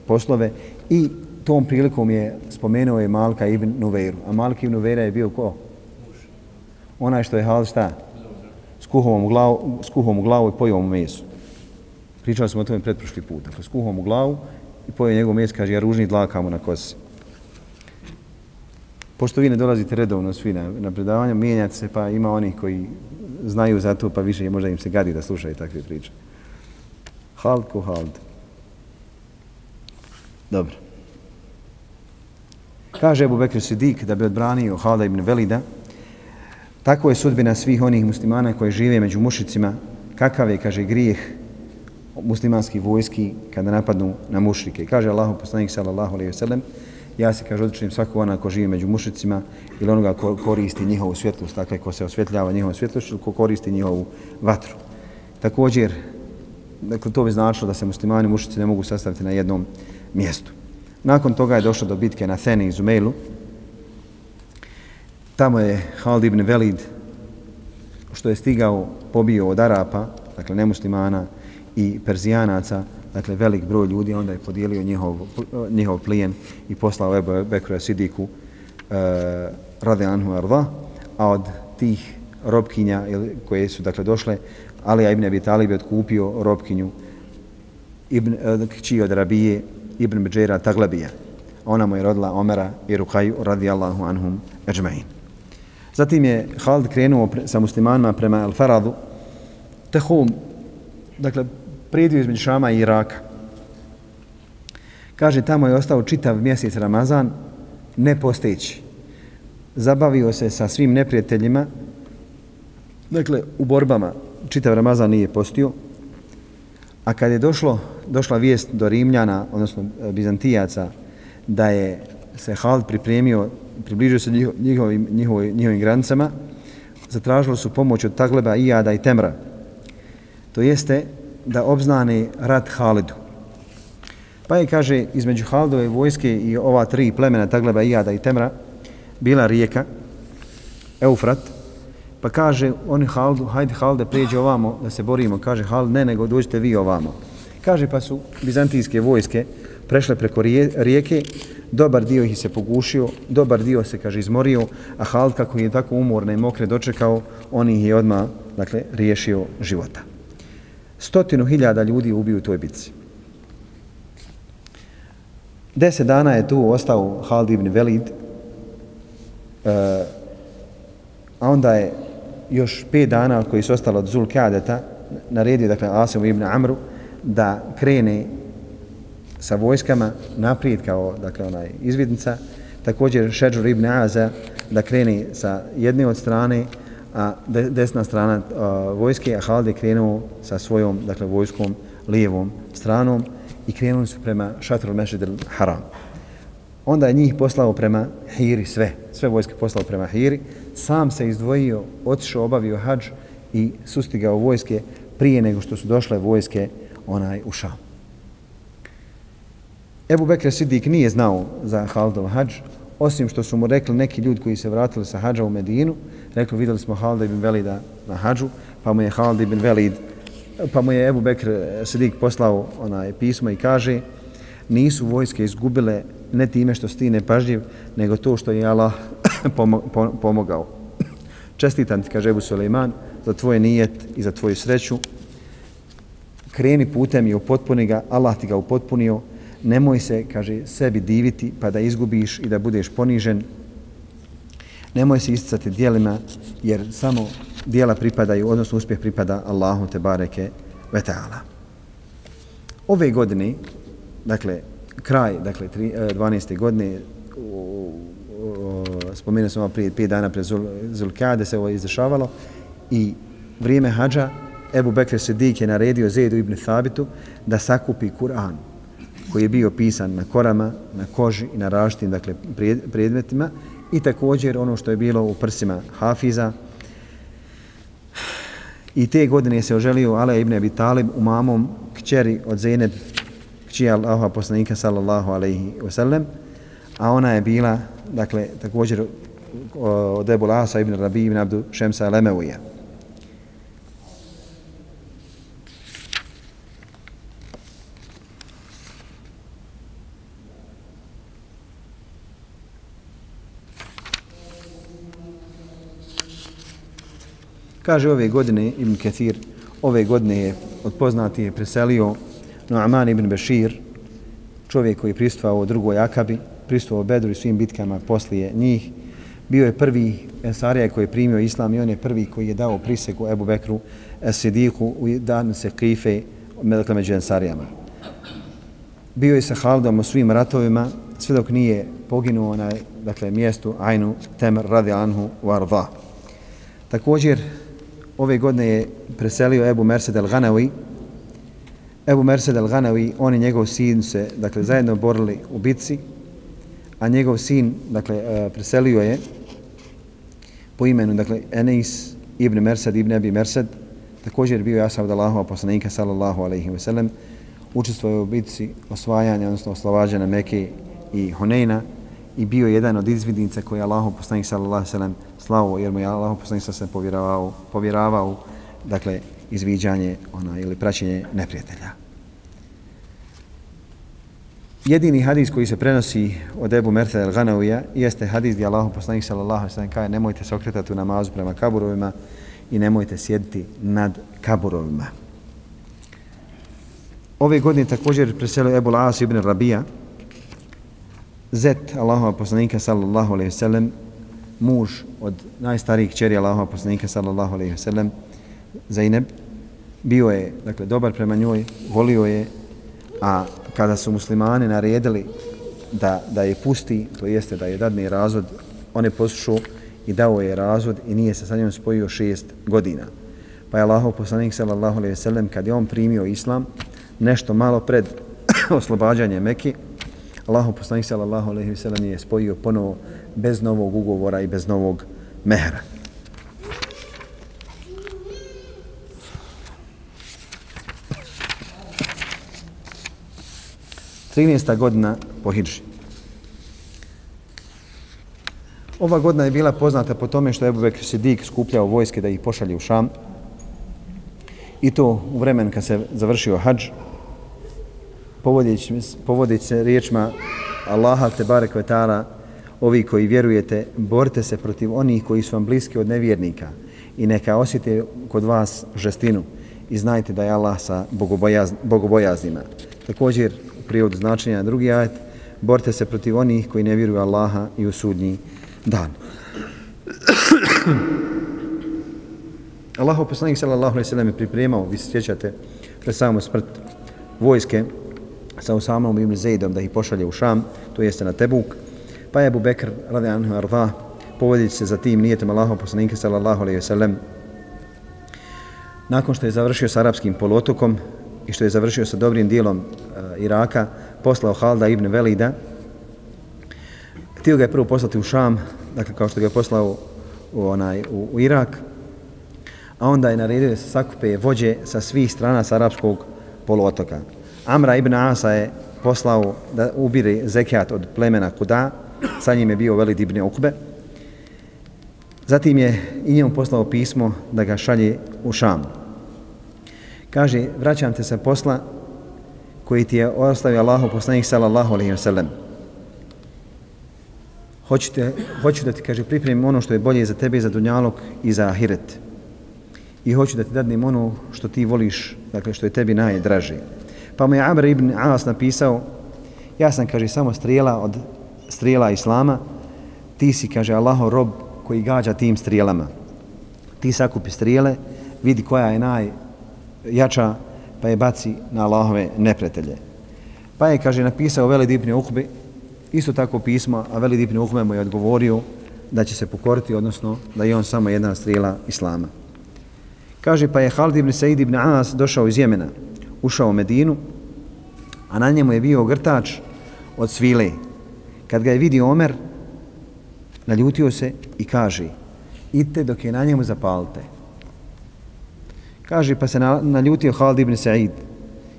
poslove i tom prilikom je spomenuo je Malka ibn Nuveiru. A Malka ibn Nuveira je bio ko? Onaj što je hal šta? S kuhom u glavu, s kuhom u glavu i pojom mu mesu. Pričali smo o tome pretprošli put. Dakle, s kuhom u glavu i pojom njegov mes, kaže, ja ružni dlakamo na kosi. Pošto vi ne dolazite redovno svi na, na predavanja, mijenjate se, pa ima onih koji znaju za to, pa više možda im se gadi da slušaju takve priče. Hald ko hald. Dobro. Kaže Ebu Bekr Sidik da bi odbranio Halda ibn Velida, tako je sudbina svih onih muslimana koji žive među mušicima, kakav je, kaže, grijeh muslimanski vojski kada napadnu na mušrike. Kaže Allahu poslanik sallallahu alejhi ve sellem: Ja se kaže odličnim svako ona ko živi među mušicima ili onoga ko koristi njihovu svjetlost, dakle ko se osvjetljava njihovom svjetlošću, ko koristi njihovu vatru. Također, dakle, to bi značilo da se muslimani i mušici ne mogu sastaviti na jednom mjestu. Nakon toga je došlo do bitke na Theni i Zumejlu. Tamo je Halid ibn Velid, što je stigao, pobio od Arapa, dakle nemuslimana i Perzijanaca, dakle velik broj ljudi, onda je podijelio njihov, njihov plijen i poslao Ebu Bekru Sidiku e, rade Anhu arda, a od tih robkinja koje su dakle došle, Ali ibn Abi Talib je otkupio robkinju ibn, e, čiji od Rabije ibn Međera Taglabija. Ona mu je rodila Omera i Rukaju radijallahu anhum eđma'in. Zatim je Halid krenuo pre, sa muslimanima prema Al-Faradu, Tehum, dakle, prijedio između Šama i Iraka. Kaže, tamo je ostao čitav mjesec Ramazan, ne posteći. Zabavio se sa svim neprijateljima Dakle, u borbama čitav Ramazan nije postio, a kad je došlo, došla vijest do Rimljana, odnosno e, Bizantijaca, da je se Halid pripremio, približio se njihovim, njihovim, njihovim granicama, zatražilo su pomoć od Tagleba, Ijada i Temra. To jeste da obznane rat Halidu. Pa je, kaže, između Halidove vojske i ova tri plemena Tagleba, Ijada i Temra, bila rijeka, Eufrat, pa kaže oni Haldu, hajde Halde, pređe ovamo da se borimo. Kaže Hald, ne, nego dođite vi ovamo. Kaže, pa su bizantijske vojske prešle preko rijeke, dobar dio ih se pogušio, dobar dio se, kaže, izmorio, a Hald kako je tako umorne i mokre dočekao, on ih je odmah, dakle, riješio života. Stotinu hiljada ljudi ubiju u toj bitci. Deset dana je tu ostao Hald ibn Velid, e, a onda je još pet dana koji su ostali od Zul Kadeta, naredio, dakle, Asim ibn Amru, da krene sa vojskama naprijed kao, dakle, onaj izvidnica, također Šeđur ibn Aza da krene sa jedne od strane, a desna strana a, vojske, a Halid je krenuo sa svojom, dakle, vojskom lijevom stranom i krenuli su prema šatru Mešidil haram. Onda je njih poslao prema Hiri, sve, sve vojske poslao prema Hiri, sam se izdvojio, otišao, obavio hađ i sustigao vojske prije nego što su došle vojske onaj u Šam. Ebu Bekr Sidik nije znao za Haldov hađ, osim što su mu rekli neki ljudi koji se vratili sa hađa u Medinu, rekli vidjeli smo Halda ibn Velida na hađu, pa mu je Halda ibn Velid, pa mu je Ebu Bekr Sidik poslao onaj pismo i kaže nisu vojske izgubile ne time što sti nepažljiv, nego to što je Allah pomogao. Čestitam ti, kaže Ebu Suleiman, za tvoj nijet i za tvoju sreću. Kreni putem i upotpuni ga, Allah ti ga upotpunio. Nemoj se, kaže, sebi diviti pa da izgubiš i da budeš ponižen. Nemoj se isticati dijelima, jer samo dijela pripadaju, odnosno uspjeh pripada Allahu te bareke ve ta'ala. Ove godine, dakle, kraj, dakle, 12. E, godine, spomenuo sam prije 5 dana pre Zul, Zulkade se ovo izdešavalo i vrijeme hađa Ebu Bekr Sidik je naredio Zedu ibn Thabitu da sakupi Kur'an koji je bio pisan na korama, na koži i na raštim dakle, predmetima i također ono što je bilo u prsima Hafiza. I te godine se oželio Ale ibn Abi Talib u mamom kćeri od Zeynep kći Allaha poslanika sallallahu alaihi wasallam, a ona je bila, dakle, također od Ebu Lasa ibn Rabi ibn Abdu Šemsa Lemeuja. Kaže ove godine Ibn Kathir, ove godine je od poznati je preselio Nu'man ibn Bešir, čovjek koji je pristovao u drugoj akabi, pristovao Bedru i svim bitkama poslije njih, bio je prvi Ensarija koji je primio islam i on je prvi koji je dao priseku Ebu Bekru Sidiku u dan se kife dakle, među Ensarijama. Bio je sa Haldom u svim ratovima, sve dok nije poginuo na dakle, mjestu Ainu Temr radi Anhu Varva. Također, ove godine je preselio Ebu Merced el-Ganawi, Ebu Merced al-Ganawi, on i njegov sin se dakle, zajedno borili u bitci, a njegov sin dakle, e, preselio je po imenu dakle, Enis ibn Merced ibn Abi Merced, također bio je Asab od Allahova poslanika sallallahu alaihi wa sallam, učestvovao u bitci osvajanja, odnosno oslovađena Mekke i Huneina i bio je jedan od izvidnica koji je Allahov poslanik sallallahu alaihi wa sallam slavo, jer mu je Allahov poslanik sallallahu alaihi wa sallam povjeravao, povjeravao dakle, izviđanje ona, ili praćenje neprijatelja. Jedini hadis koji se prenosi od Ebu Merta el Ganavija jeste hadis gdje Allahu poslanik sallallahu alejhi ve sellem kaže nemojte se okretati u namazu prema kaburovima i nemojte sjediti nad kaburovima. Ove godine također preselio Ebu As ibn Rabija, zet Allahova poslanika sallallahu alejhi ve sellem, muž od najstarijih čeri Allahova poslanika sallallahu alejhi ve sellem, Zainab, bio je dakle, dobar prema njoj, volio je, a kada su muslimani naredili da, da je pusti, to jeste da je dadne razvod, on je poslušao i dao je razvod i nije se sa njom spojio šest godina. Pa je Allahov poslanik sallallahu alejhi ve sellem kad je on primio islam nešto malo pred oslobađanje Mekke Allahov poslanik sallallahu alejhi ve sellem je spojio ponovo bez novog ugovora i bez novog mehra. 13. godina po Hidži. Ova godina je bila poznata po tome što je Ebu Bekr Sidik skupljao vojske da ih pošalje u Šam. I to u vremen kad se završio hađ, povodići se riječima Allaha te barek vetara, ovi koji vjerujete, borite se protiv onih koji su vam bliski od nevjernika i neka osjete kod vas žestinu i znajte da je Allah sa bogobojaz, bogobojaznima. Također, prijevodu značenja drugi ajet, borite se protiv onih koji ne vjeruju Allaha i u sudnji dan. Allahov poslanik sallallahu alejhi ve sellem je pripremao, vi se sjećate, pred samu smrt vojske sa Usamom ibn Zeidom da ih pošalje u Šam, to jeste na Tebuk, pa je Abu Bekr radijallahu arda povodići se za tim nijetom Allahov poslanika sallallahu alejhi ve sellem nakon što je završio sa arapskim poluotokom i što je završio sa dobrim dijelom uh, Iraka, poslao Halda ibn Velida. Htio ga je prvo poslati u Šam, dakle kao što ga je poslao u, onaj, u, u Irak, a onda je naredio da se sakupe vođe sa svih strana sa arapskog poluotoka. Amra ibn Asa je poslao da ubire zekijat od plemena Kuda, sa njim je bio Velid ibn Ukbe. Zatim je i njemu poslao pismo da ga šalje u Šamu. Kaže, vraćam te sa posla koji ti je ostavio Allahu poslanik sallallahu alaihi wa sallam. Hoću, te, hoću da ti, kaže, pripremim ono što je bolje za tebe, za dunjalog i za ahiret. I hoću da ti dadnem ono što ti voliš, dakle, što je tebi najdraže. Pa mu je Amr ibn As napisao, ja sam, kaže, samo strijela od strijela Islama, ti si, kaže, Allaho rob koji gađa tim strijelama. Ti sakupi strijele, vidi koja je naj, jača, pa je baci na Allahove nepretelje. Pa je, kaže, napisao Velid ibn Uhbe, isto tako pismo, a Velid ibn Uhme mu je odgovorio da će se pokoriti, odnosno da je on samo jedna strela Islama. Kaže, pa je Halid ibn Said ibn Anas došao iz Jemena, ušao u Medinu, a na njemu je bio grtač od svile. Kad ga je vidio Omer, naljutio se i kaže, idite dok je na njemu zapalite. Kaže, pa se naljutio Khalid ibn Sa'id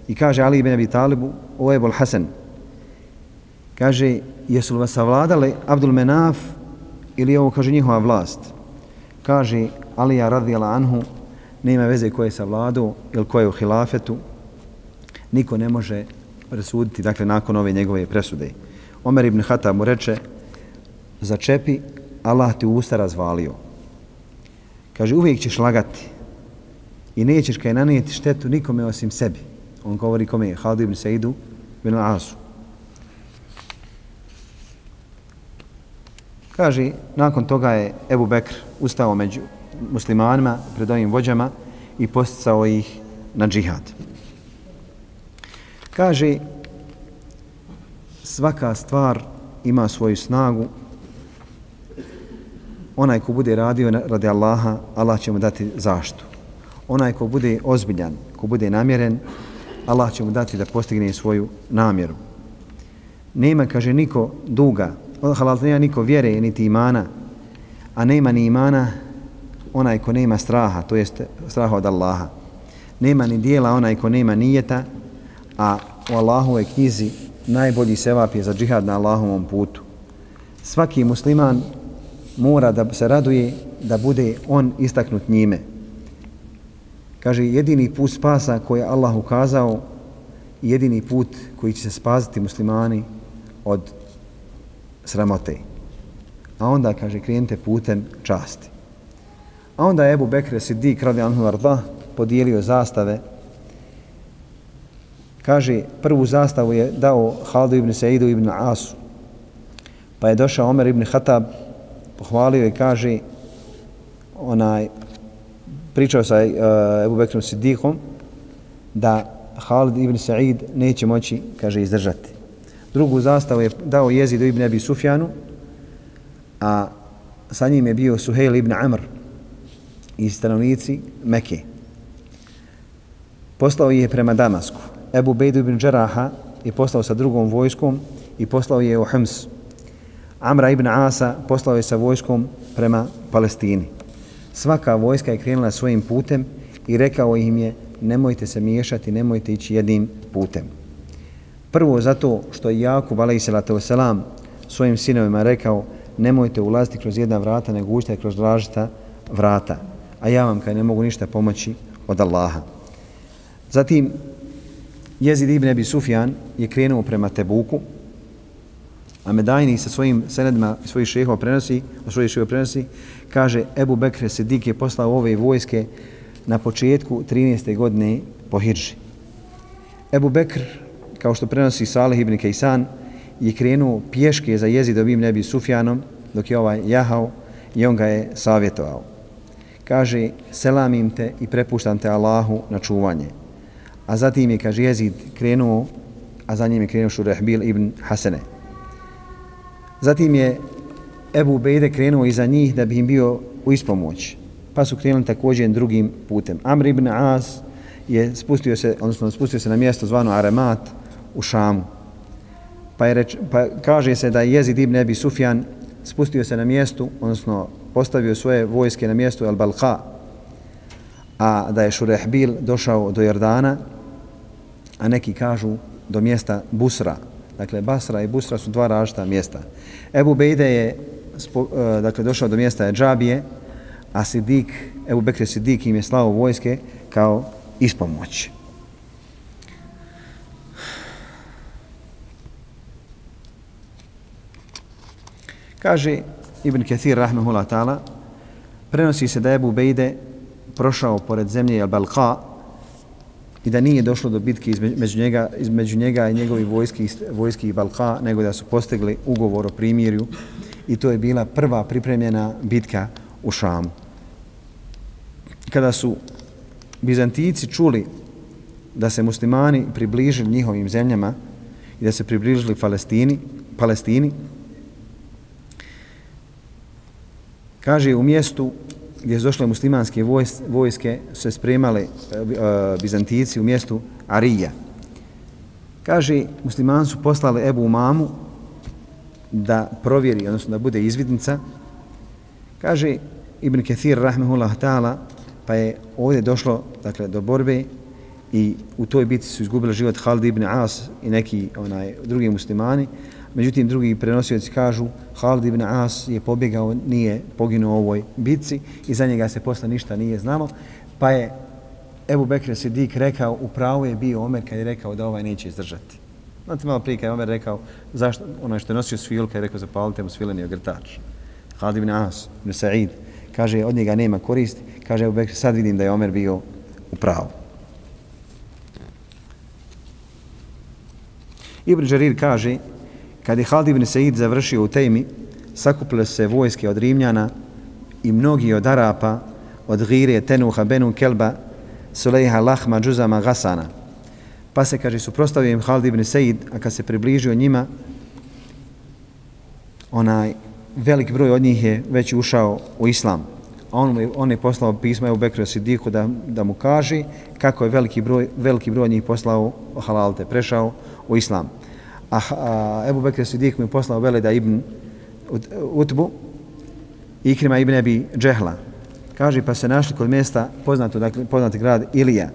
i kaže Ali ibn Abi Talibu, o Ebol Hasan. Kaže, jesu li vas savladali Abdul Menaf ili ovo, kaže, njihova vlast? Kaže, Alija radijala anhu, nema veze ko je savladao ili ko je u hilafetu, niko ne može presuditi, dakle, nakon ove njegove presude. Omer ibn Hatab mu reče, začepi, Allah ti usta razvalio. Kaže, uvijek ćeš lagati, i nećeš kaj nanijeti štetu nikome osim sebi. On govori kome je Halid ibn Saidu bin Asu. Kaže, nakon toga je Ebu Bekr ustao među muslimanima pred ovim vođama i posticao ih na džihad. Kaže, svaka stvar ima svoju snagu. Onaj ko bude radio radi Allaha, Allah će mu dati zaštu onaj ko bude ozbiljan, ko bude namjeren, Allah će mu dati da postigne svoju namjeru. Nema, kaže, niko duga, halal, nema niko vjere, niti imana, a nema ni imana onaj ko nema straha, to jest straha od Allaha. Nema ni dijela onaj ko nema nijeta, a u Allahove knjizi najbolji sevap je za džihad na Allahovom putu. Svaki musliman mora da se raduje da bude on istaknut njime. Kaže, jedini put spasa koji je Allah ukazao, jedini put koji će se spaziti muslimani od sramote. A onda, kaže, krenite putem časti. A onda je Ebu Bekre Siddiq radi Anhu Arda podijelio zastave. Kaže, prvu zastavu je dao Haldu ibn Saidu ibn Asu. Pa je došao Omer ibn Hatab, pohvalio i kaže, onaj, pričao sa uh, Ebu Bekrom Siddiqom da Halid ibn Sa'id neće moći, kaže, izdržati. Drugu zastavu je dao Jezidu ibn Abi Sufjanu, a sa njim je bio Suhejl ibn Amr i stanovnici Mekke. Poslao je prema Damasku. Ebu Bejdu ibn Đeraha je poslao sa drugom vojskom i poslao je u Hms. Amra ibn Asa poslao je sa vojskom prema Palestini. Svaka vojska je krenula svojim putem i rekao im je nemojte se miješati, nemojte ići jednim putem. Prvo zato što je Jakub a.s. svojim sinovima rekao nemojte ulaziti kroz jedna vrata, nego uđite kroz različita vrata. A ja vam kaj ne mogu ništa pomoći od Allaha. Zatim, Jezid ibn Abi Sufjan je krenuo prema Tebuku, a Medajni sa svojim senedima i svojih šehova prenosi, od svojih šehova prenosi, kaže Ebu Bekre Sidik je poslao ove vojske na početku 13. godine po Hirži. Ebu Bekr, kao što prenosi Salih ibn Kejsan, je krenuo pješke za jezidom im nebi Sufjanom, dok je ovaj jahao i on ga je savjetovao. Kaže, selamim te i prepuštam te Allahu na čuvanje. A zatim je, kaže, jezid krenuo, a za njim je krenuo Šurehbil ibn Hasene. Zatim je Ebu Bejde krenuo iza njih da bi im bio u ispomoć. Pa su krenuli također drugim putem. Amr ibn As je spustio se, odnosno spustio se na mjesto zvano Aremat u Šamu. Pa, je reč, pa kaže se da je Jezid ibn Ebi Sufjan spustio se na mjestu, odnosno postavio svoje vojske na mjestu Al-Balqa, a da je Šurehbil došao do Jordana, a neki kažu do mjesta Busra. Dakle, Basra i Busra su dva različita mjesta. Ebu Bejde je spo, e, dakle, došao do mjesta Džabije, a Sidik, Ebu Bekre Sidik im je slao vojske kao ispomoć. Kaže Ibn Kathir, rahmehullah ta'ala, prenosi se da je Ebu Bejde prošao pored zemlje Al-Balqa i da nije došlo do bitke između njega, između njega i njegovi vojski, vojski Balqa, nego da su postegli ugovor o primirju i to je bila prva pripremljena bitka u Šamu. Kada su Bizantijici čuli da se muslimani približili njihovim zemljama i da se približili Palestini, Palestini, kaže u mjestu gdje su došle muslimanske vojske se spremale eh, uh, Bizantijici u mjestu Arija. Kaže, muslimani su poslali Ebu Mamu da provjeri, odnosno da bude izvidnica. Kaže Ibn Kathir, rahmehullah ta'ala, pa je ovdje došlo dakle, do borbe i u toj bitci su izgubili život Khalid ibn As i neki onaj drugi muslimani. Međutim, drugi prenosioci kažu Halid ibn As je pobjegao, nije poginuo u ovoj bitci i za njega se posle ništa nije znalo. Pa je Ebu Bekr Sidik rekao, upravo je bio Omer kad je rekao da ovaj neće izdržati. Znate malo prije kad je Omer rekao, zašto, ono što je nosio svil, kad je rekao zapalite mu svileni ogrtač. Halid ibn As, ibn Sa'id, kaže od njega nema koristi, kaže Ebu Bekr, sad vidim da je Omer bio u pravu. Ibn Đarir kaže, kad je Halid ibn Said završio u Tejmi, sakupile se vojske od Rimljana i mnogi od Arapa, od Gire, Tenuha, Benu, Kelba, Sulejha, Lahma, Džuzama, Gasana. Pa se, kaže, suprostavio im Halid ibn Said, a kad se približio njima, onaj velik broj od njih je već ušao u islam. A on, on je poslao pismo Ebu Bekru Sidiku da, da mu kaže kako je veliki broj, veliki broj njih poslao halalte, prešao u islam. A, a Ebu Bekru Sidik mu je poslao Veleda ibn Utbu, i Ikrima ibn Ebi Džehla. Kaže, pa se našli kod mjesta poznato, dakle, poznati grad Ilija.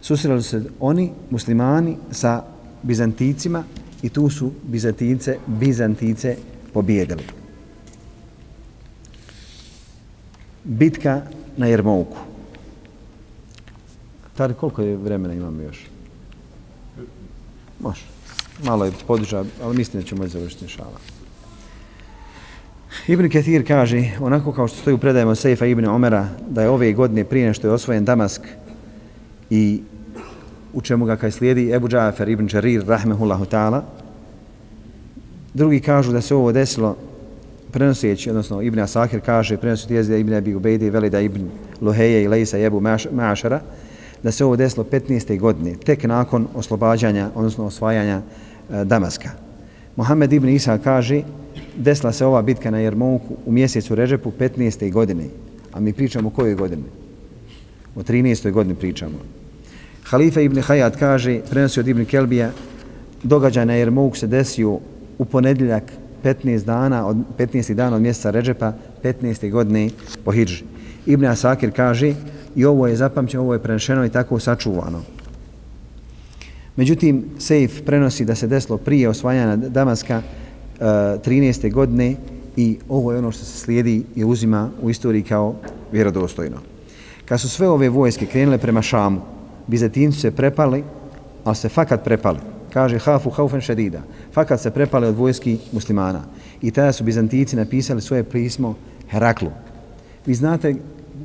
Susreli se oni, muslimani, sa Bizanticima i tu su Bizantice, Bizantice pobijedili. Bitka na Jermouku. Tari, koliko je vremena imamo još? Može. Malo je podiža, ali mislim da ćemo je završiti šala. Ibn Ketir kaže, onako kao što stoji u predajama Sejfa Ibn Omera, da je ove godine prije što je osvojen Damask i u čemu ga kaj slijedi Ebu Džafer Ibn Đarir, rahmehullahu ta'ala, Drugi kažu da se ovo desilo prenoseći, odnosno Ibn Asakir kaže, prenosi jezida Ibn Abi Ubejde, Velida Ibn Luheje i Lejsa i Ebu Mašara, da se ovo desilo 15. godine, tek nakon oslobađanja, odnosno osvajanja e, Damaska. Mohamed Ibn Isa kaže desila se ova bitka na Jermouku u mjesecu Režepu 15. godine. A mi pričamo o kojoj godini? O 13. godini pričamo. Halifa ibn Hayat kaže, prenosi od ibn Kelbija, događaj na Jermouk se desio u ponedjeljak 15 dana od 15. dana od mjeseca Ređepa 15. godine po Hidži. Ibn Asakir kaže i ovo je zapamćeno, ovo je prenešeno i tako sačuvano. Međutim, Sejf prenosi da se desilo prije osvajanja Damaska eh, uh, 13. godine i ovo je ono što se slijedi i uzima u istoriji kao vjerodostojno. Kad su sve ove vojske krenule prema Šamu, Bizatinci se prepali, ali se fakat prepali. Kaže hafu haufen šedida. Fakat se prepali od vojski muslimana. I tada su Bizantici napisali svoje pismo Heraklu. Vi znate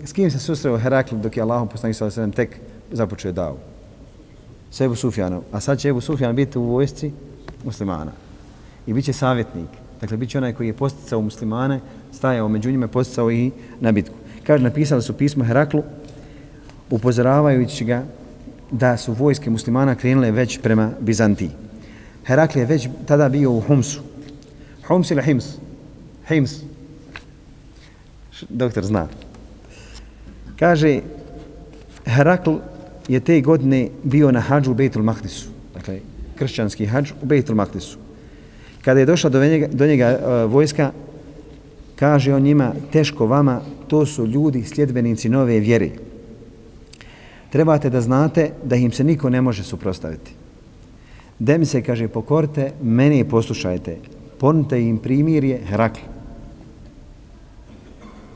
s kim se susreo Herakl dok je Allahom poslanik s.a.v. tek započeo davu? Sa Ebu Sufjanom. A sad će Ebu Sufjan biti u vojsci muslimana. I bit će savjetnik. Dakle, bit će onaj koji je posticao muslimane, stajao među njima, posticao i na bitku. Kaže, napisali su pismo Heraklu, upozoravajući ga da su vojske muslimana krenule već prema Bizantiji. Herakl je već tada bio u Humsu. Hums ili Hims? Hims. Doktor zna. Kaže, Herakl je te godine bio na hađu u Bejtul Mahdisu. Dakle, kršćanski hađ u Bejtul Mahdisu. Kada je došla do njega, do njega uh, vojska, kaže on njima, teško vama, to su ljudi, sljedbenici nove vjere trebate da znate da im se niko ne može suprostaviti. Da mi se, kaže, pokorite, meni poslušajte, ponite im primirje Herakl.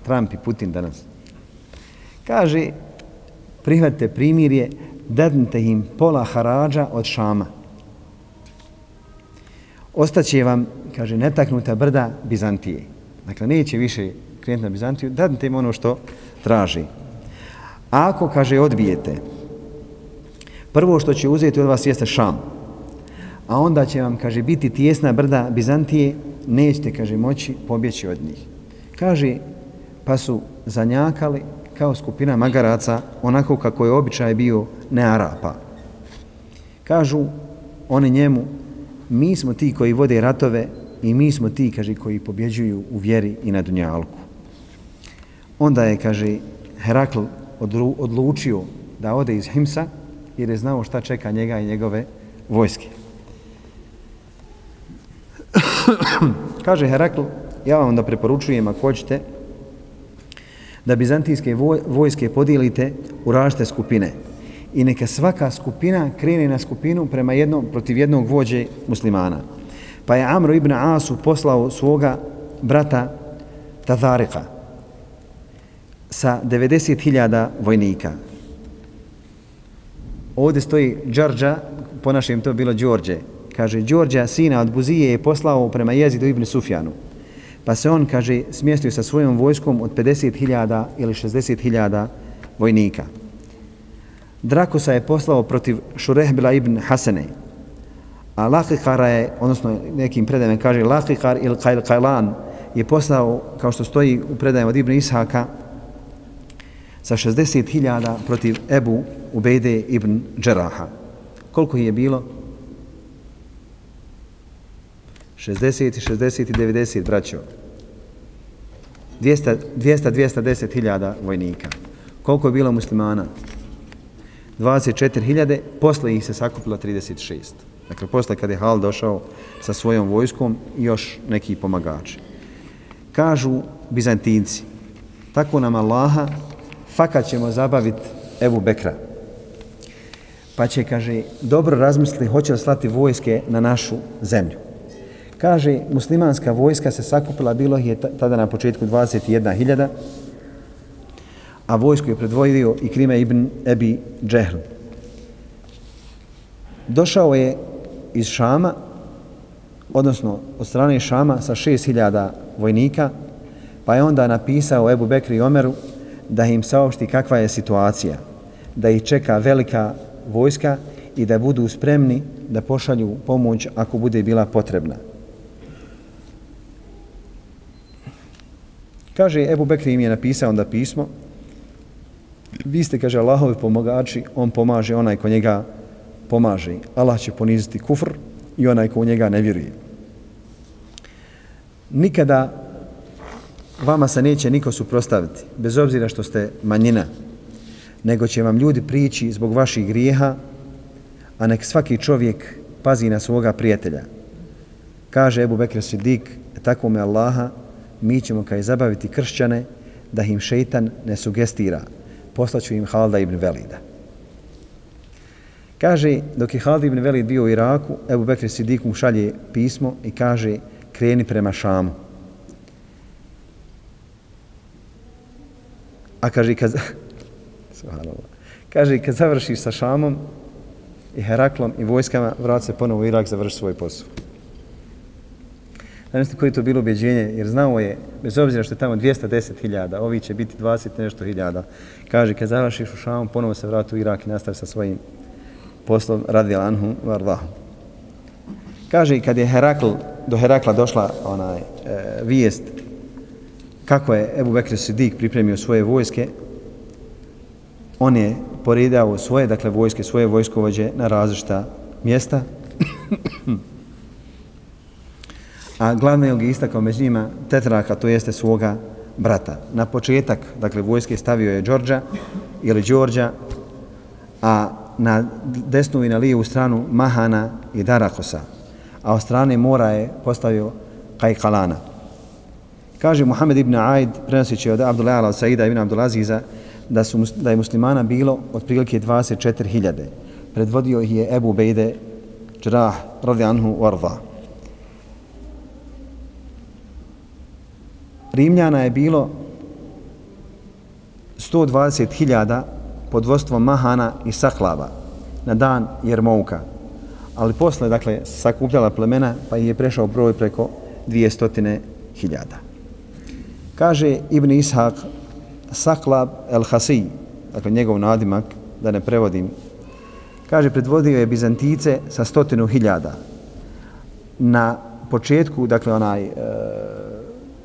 Trump i Putin danas. Kaže, prihvatite primirje, dadnite im pola harađa od Šama. Ostaće vam, kaže, netaknuta brda Bizantije. Dakle, neće više krenuti na Bizantiju, dadnite im ono što traži. Ako, kaže, odbijete, prvo što će uzeti od vas jeste šam, a onda će vam, kaže, biti tijesna brda Bizantije, nećete, kaže, moći pobjeći od njih. Kaže, pa su zanjakali kao skupina magaraca, onako kako je običaj bio ne Arapa. Kažu oni njemu, mi smo ti koji vode ratove i mi smo ti, kaže, koji pobjeđuju u vjeri i na dunjalku. Onda je, kaže, Herakl odlučio da ode iz Himsa jer je znao šta čeka njega i njegove vojske. Kaže Herakl, ja vam da preporučujem ako hoćete da bizantijske vojske podijelite u različite skupine i neka svaka skupina krene na skupinu prema jednom, protiv jednog vođe muslimana. Pa je Amro ibn Asu poslao svoga brata Tazarika, sa 90.000 vojnika. Ovdje stoji Đorđa, po našem to bilo Đorđe. Kaže, Đorđa, sina od Buzije, je poslao prema jezidu Ibn Sufjanu. Pa se on, kaže, smjestio sa svojom vojskom od 50.000 ili 60.000 vojnika. Drakosa je poslao protiv Šurehbila ibn Hasene. A Lahikara je, odnosno nekim predajem kaže, Lahikar ili Kajlan je poslao, kao što stoji u predajem od Ibn Ishaka, sa 60.000 protiv Ebu Ubejde ibn Džeraha. Koliko je bilo? 60 i 60 i 90, braćo. 200, 210 hiljada vojnika. Koliko je bilo muslimana? 24.000, posle ih se sakupilo 36. Dakle, posle kad je Hal došao sa svojom vojskom i još neki pomagači. Kažu Bizantinci, tako nam Allaha fakat ćemo zabaviti Ebu Bekra. Pa će, kaže, dobro razmisli, hoće li slati vojske na našu zemlju. Kaže, muslimanska vojska se sakupila, bilo je tada na početku 21.000, a vojsku je predvojio i Krime ibn Ebi Džehl. Došao je iz Šama, odnosno od strane Šama sa 6.000 vojnika, pa je onda napisao Ebu Bekri i Omeru da im saopšti kakva je situacija, da ih čeka velika vojska i da budu spremni da pošalju pomoć ako bude bila potrebna. Kaže, Ebu Bekri im je napisao onda pismo, vi ste, kaže, Allahovi pomagači, on pomaže onaj ko njega pomaže. Allah će poniziti kufr i onaj ko u njega ne vjeruje. nikada vama se neće niko suprostaviti, bez obzira što ste manjina, nego će vam ljudi prići zbog vaših grijeha, a nek svaki čovjek pazi na svoga prijatelja. Kaže Ebu Bekr Sidik, e tako me Allaha, mi ćemo kaj zabaviti kršćane, da im šeitan ne sugestira. Poslaću im Halda ibn Velida. Kaže, dok je Halda ibn Velid bio u Iraku, Ebu Bekr Sidik mu šalje pismo i kaže, kreni prema Šamu. A kaže, kad, kaže, kad završiš sa Šamom i Heraklom i vojskama, vrat se ponovo u Irak, završi svoj posao. Znači koji to bilo objeđenje, jer znao je, bez obzira što je tamo 210.000, ovi će biti 20 nešto hiljada. Kaže, kad završiš u Šamu, ponovo se vrati u Irak i nastavi sa svojim poslom radi Anhu Varlahu. Kaže, kad je Herakl, do Herakla došla onaj e, vijest kako je Ebu Bekr Sidik pripremio svoje vojske, on je poredao svoje, dakle vojske, svoje vojskovođe na različita mjesta. A glavni je istakao među njima tetraka, to jeste svoga brata. Na početak, dakle, vojske stavio je Đorđa ili Đorđa, a na desnu i na lijevu stranu Mahana i Darakosa, a od strane mora je postavio Kajkalana. Kaže Muhammed ibn Aid, prenosići od Abdullah al-Saida ibn Abdulaziza, da, su, da je muslimana bilo otprilike 24.000. Predvodio ih je Ebu Bejde, Džrah, radi anhu, Warva. Rimljana je bilo 120.000 pod vodstvom Mahana i Sahlava na dan Jermouka. Ali posle, dakle, sakupljala plemena, pa je prešao broj preko 200.000. Kaže Ibn Ishaq, Saklab el-Hasi, dakle njegov nadimak, da ne prevodim, kaže, predvodio je Bizantice sa stotinu hiljada. Na početku, dakle, onaj e,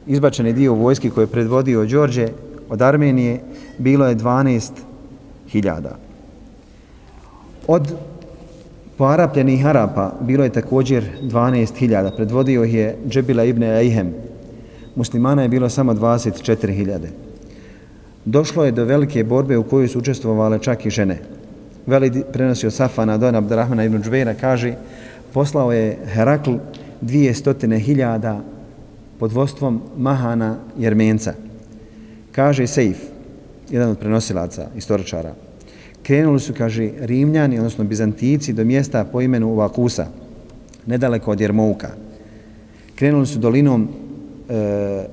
izbačeni dio vojski koje je predvodio Đorđe od Armenije, bilo je 12.000. Od poarapljenih Arapa bilo je također 12 hiljada. Predvodio je Džebila ibn Ejhem. Muslimana je bilo samo 24.000. Došlo je do velike borbe u kojoj su učestvovale čak i žene. Veli od Safana do Abdurrahmana ibn Džbeira kaže poslao je Herakl dvije stotine hiljada pod vodstvom Mahana Jermenca. Kaže Seif, jedan od prenosilaca, istoričara, krenuli su, kaže, Rimljani, odnosno Bizantici, do mjesta po imenu Vakusa, nedaleko od Jermouka. Krenuli su dolinom e,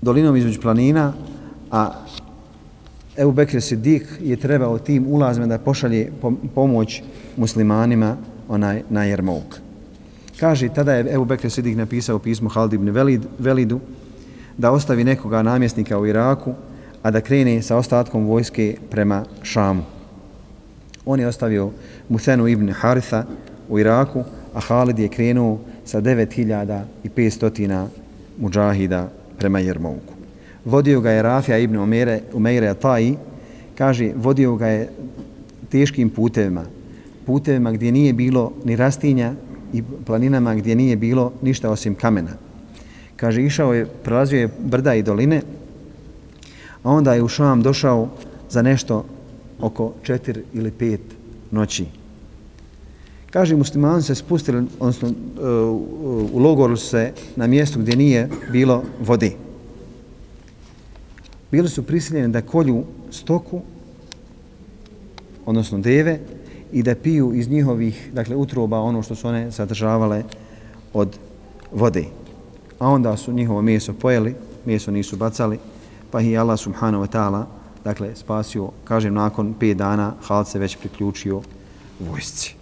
dolinom između planina, a Ebu Bekir Siddiq je trebao tim ulazima da pošalje pomoć muslimanima onaj na Jermouk. Kaže, tada je Ebu Bekr Sidik napisao pismo Halid ibn Velid, Velidu da ostavi nekoga namjesnika u Iraku, a da krene sa ostatkom vojske prema Šamu. On je ostavio Musenu ibn Haritha u Iraku, a Halid je krenuo sa 9500 muđahida prema Jermouku. Vodio ga je Rafija ibn Umere, Umeire Atai, kaže, vodio ga je teškim putevima, putevima gdje nije bilo ni rastinja i planinama gdje nije bilo ništa osim kamena. Kaže, išao je, prelazio je brda i doline, a onda je u Šam došao za nešto oko četiri ili pet noći. Kaže, muslimani se spustili, odnosno e, u logoru se na mjestu gdje nije bilo vode. Bili su prisiljeni da kolju stoku, odnosno deve, i da piju iz njihovih, dakle, utroba ono što su one sadržavale od vode. A onda su njihovo meso pojeli, meso nisu bacali, pa ih Allah subhanahu wa ta'ala, dakle, spasio, kažem, nakon 5 dana, Halid se već priključio vojsci.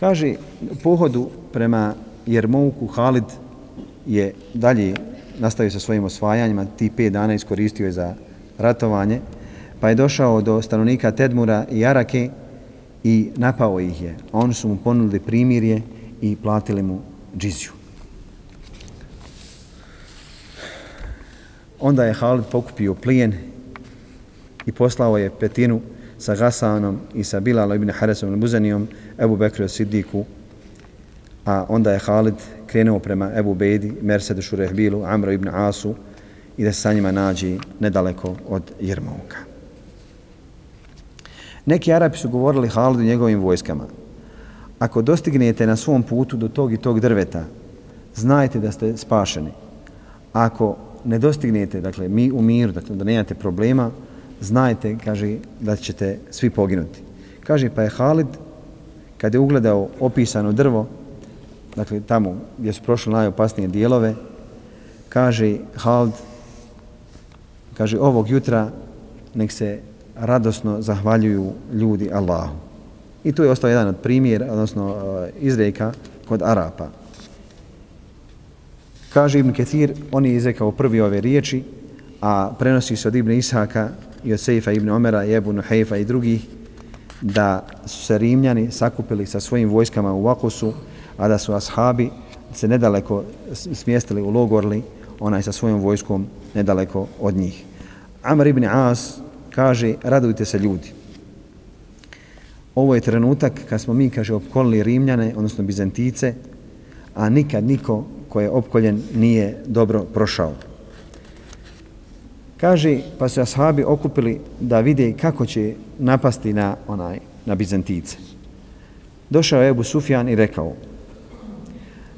Kaže, pohodu prema Jermouku Halid je dalje nastavio sa svojim osvajanjima, ti 5 dana iskoristio je za ratovanje, pa je došao do stanovnika Tedmura i Arake i napao ih je. Oni su mu ponudili primirje i platili mu džiziju. Onda je Halid pokupio plijen i poslao je petinu sa Gasanom i sa Bilalom ibn Haresom al-Buzanijom Ebu Bekru Siddiku, a onda je Halid krenuo prema Ebu Bedi, Mercedu Šurehbilu, Amro ibn Asu i da se sa njima nađi nedaleko od Jermovka. Neki Arapi su govorili Halidu njegovim vojskama. Ako dostignete na svom putu do tog i tog drveta, znajte da ste spašeni. Ako ne dostignete, dakle, mi u miru, dakle, da nemate problema, znajte, kaže, da ćete svi poginuti. Kaže, pa je Halid, kada je ugledao opisano drvo, dakle, tamo gdje su prošli najopasnije dijelove, kaže Halid, kaže, ovog jutra nek se radosno zahvaljuju ljudi Allahu. I tu je ostao jedan od primjer, odnosno e, izreka kod Arapa. Kaže Ibn Ketir, on je izrekao prvi ove riječi, a prenosi se od Ibn Ishaka i od Sejfa Ibn Omera i Ebu Nuhejfa i drugih, da su se Rimljani sakupili sa svojim vojskama u Vakusu, a da su ashabi se nedaleko smjestili u Logorli, onaj sa svojom vojskom nedaleko od njih. Amr ibn As kaže, radujte se ljudi. Ovo je trenutak kad smo mi, kaže, opkolili Rimljane, odnosno Bizantice, a nikad niko ko je opkoljen nije dobro prošao. Kaže, pa su ashabi okupili da vide kako će napasti na onaj na Bizantice. Došao je Ebu Sufjan i rekao,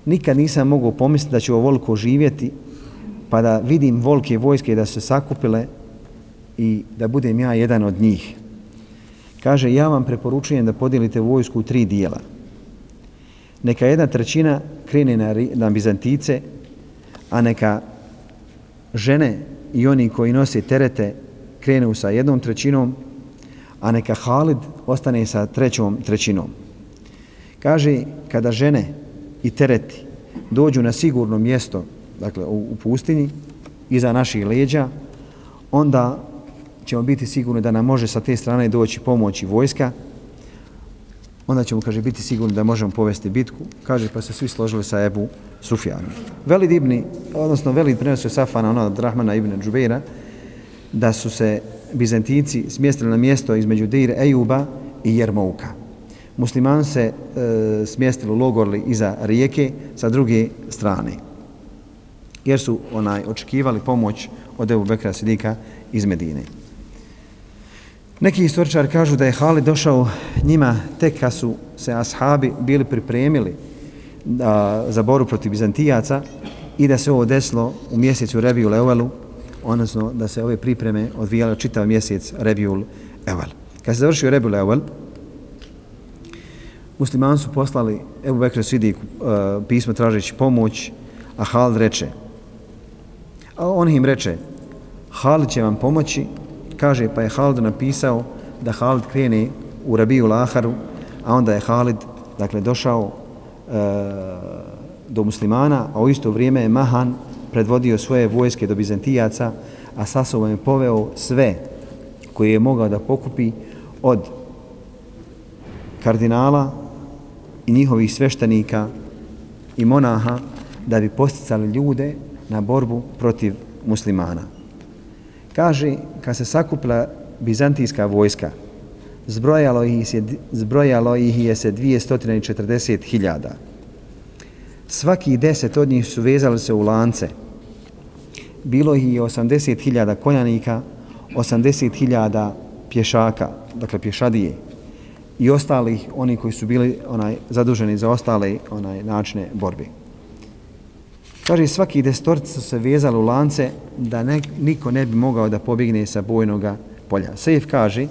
nikad nisam mogao pomisliti da ću ovoliko živjeti, pa da vidim volke vojske da se sakupile i da budem ja jedan od njih. Kaže, ja vam preporučujem da podijelite vojsku u tri dijela. Neka jedna trećina krene na, na Bizantice, a neka žene i oni koji nose terete krenu sa jednom trećinom, a neka Halid ostane sa trećom trećinom. Kaže, kada žene i tereti dođu na sigurno mjesto, dakle u, u pustinji, iza naših leđa, onda ćemo biti sigurni da nam može sa te strane doći pomoć i vojska, onda ćemo, kaže, biti sigurni da možemo povesti bitku. Kaže, pa se svi složili sa Ebu Sufjanom. Velid ibn, odnosno Velid prenosio Safana, ono od Rahmana ibn Džubeira, da su se Bizantinci smjestili na mjesto između Deir Ejuba i Jermouka. Musliman se e, smjestili u Logorli iza rijeke sa druge strane. Jer su onaj očekivali pomoć od Ebu Bekra Sidika iz Medine. Neki istoričari kažu da je Halid došao njima tek kad su se ashabi bili pripremili da, za boru protiv Bizantijaca i da se ovo desilo u mjesecu Rebiju Evelu, odnosno da se ove pripreme odvijale čitav mjesec Rebiju Evel. Kad se završio Rebiju Evel, muslimani su poslali Ebu Bekre Sidiku uh, pismo tražeći pomoć, a Halid reče, a on im reče, Halid će vam pomoći, kaže pa je Halid napisao da Halid krene u Rabiju Laharu, a onda je Halid dakle, došao e, do muslimana, a u isto vrijeme je Mahan predvodio svoje vojske do Bizantijaca, a sa sobom je poveo sve koje je mogao da pokupi od kardinala i njihovih sveštenika i monaha da bi posticali ljude na borbu protiv muslimana. Kaže, kad se sakupla bizantijska vojska, zbrojalo ih, je, zbrojalo ih je se 240.000. Svaki deset od njih su vezali se u lance. Bilo ih je 80.000 konjanika, 80.000 pješaka, dakle pješadije, i ostalih, oni koji su bili onaj zaduženi za ostale onaj načine borbe. Kaže, svaki destorci su se vezali u lance da ne, niko ne bi mogao da pobjegne sa bojnoga polja. Sejf kaže,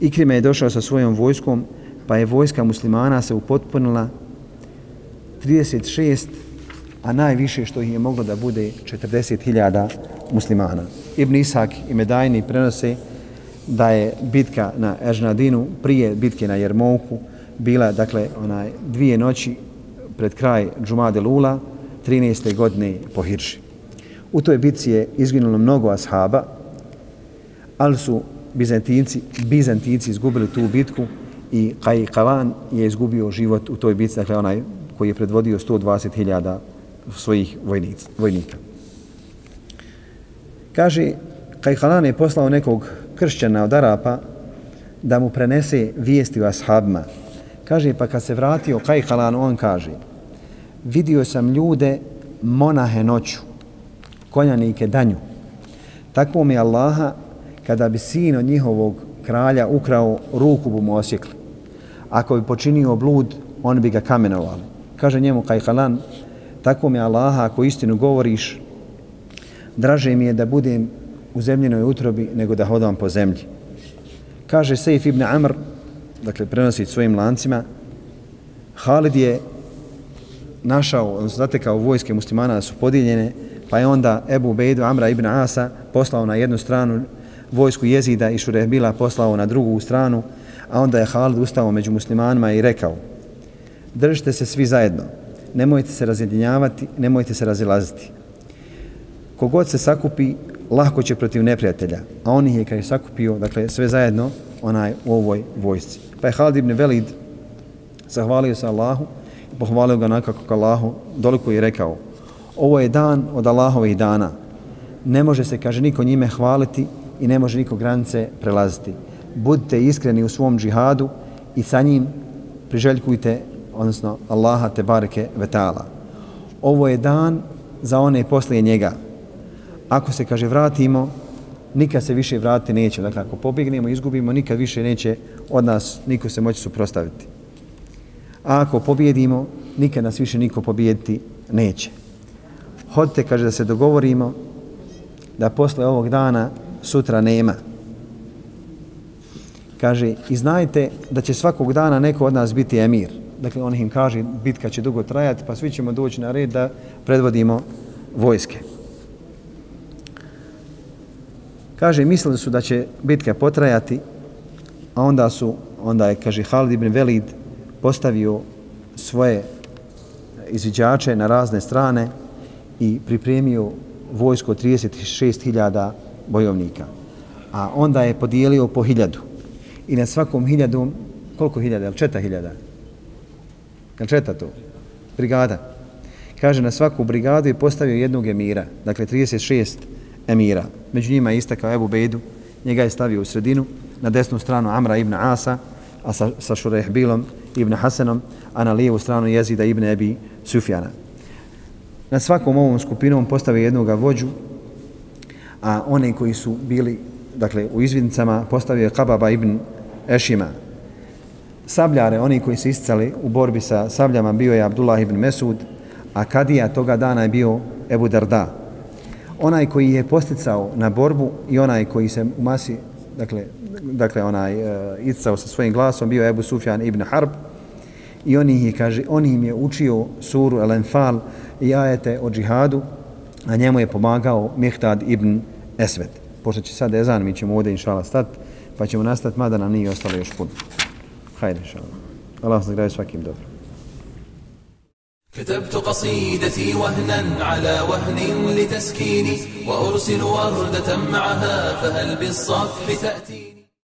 Ikrime je došao sa svojom vojskom, pa je vojska muslimana se upotpunila 36, a najviše što ih je moglo da bude 40.000 muslimana. Ibn Isak i Medajni prenose da je bitka na Ežnadinu prije bitke na Jermouku bila, dakle, onaj dvije noći pred kraj Džumade Lula, 13. godine po Hirši. U toj bitci je izginulo mnogo ashaba, ali su Bizantinci, Bizantinci izgubili tu bitku i Kaj Kavan je izgubio život u toj bitci, dakle onaj koji je predvodio 120.000 svojih vojnic, vojnika. Kaže, Kaj Kalan je poslao nekog kršćana od Arapa da mu prenese vijesti o ashabima. Kaže, pa kad se vratio Kajhalan, on kaže, vidio sam ljude monahe noću, konjanike danju. Tako mi Allaha, kada bi sin od njihovog kralja ukrao ruku bu mu osjekli. Ako bi počinio blud, on bi ga kamenovali. Kaže njemu Kajhalan, tako mi Allaha, ako istinu govoriš, draže mi je da budem u zemljenoj utrobi nego da hodam po zemlji. Kaže Sejf ibn Amr, dakle prenosi svojim lancima, Halid je našao, odnosno zatekao vojske muslimana da su podijeljene, pa je onda Ebu Bejdu Amra ibn Asa poslao na jednu stranu vojsku jezida i Šurebila poslao na drugu stranu, a onda je Halid ustao među muslimanima i rekao držite se svi zajedno, nemojte se razjedinjavati, nemojte se razilaziti. Kogod se sakupi, lahko će protiv neprijatelja, a on ih je kad je sakupio, dakle sve zajedno, onaj u ovoj vojsci. Pa je Halid ibn Velid zahvalio se Allahu pohvalio ga nakako ka Allahu, doliko je rekao, ovo je dan od Allahovih dana, ne može se, kaže, niko njime hvaliti i ne može niko granice prelaziti. Budite iskreni u svom džihadu i sa njim priželjkujte, odnosno Allaha te bareke vetala. Ovo je dan za one poslije njega. Ako se, kaže, vratimo, nikad se više vrati neće. Dakle, ako pobignemo, izgubimo, nikad više neće od nas niko se moći suprostaviti. A ako pobjedimo, nikad nas više niko pobijediti neće. Hodite, kaže, da se dogovorimo da posle ovog dana sutra nema. Kaže, i znajte da će svakog dana neko od nas biti emir. Dakle, on im kaže, bitka će dugo trajati, pa svi ćemo doći na red da predvodimo vojske. Kaže, mislili su da će bitka potrajati, a onda su, onda je, kaže, Halid ibn Velid postavio svoje izviđače na razne strane i pripremio vojsko 36.000 bojovnika. A onda je podijelio po hiljadu. I na svakom hiljadu, koliko hiljada, je četa hiljada? Je četa to? Brigada. Kaže, na svaku brigadu je postavio jednog emira, dakle 36 emira. Među njima je istakao Ebu Bejdu, njega je stavio u sredinu, na desnu stranu Amra ibn Asa, a sa, sa Šurehbilom ibn Hasanom, a na lijevu stranu jezida ibn Ebi Sufjana. Na svakom ovom skupinom postavio jednog vođu, a one koji su bili dakle, u izvidnicama postavio je Kababa ibn Ešima. Sabljare, oni koji su isticali u borbi sa sabljama, bio je Abdullah ibn Mesud, a kadija toga dana je bio Ebu Darda. Onaj koji je posticao na borbu i onaj koji se u masi, dakle, dakle onaj e, isticao sa svojim glasom, bio Ebu Sufjan ibn Harb, i on je, kaže, on im je učio suru El-Enfal i ajete o džihadu, a njemu je pomagao Mihtad ibn Esved. Pošto će sad ezan, mi ćemo ovdje inšala stat, pa ćemo nastati, mada nam nije ostalo još puno. Hajde inšala. Allah se nagraje svakim dobro. كتبت قصيدتي وهنا على وهن لتسكيني وأرسل وردة معها فهل بالصفح تأتي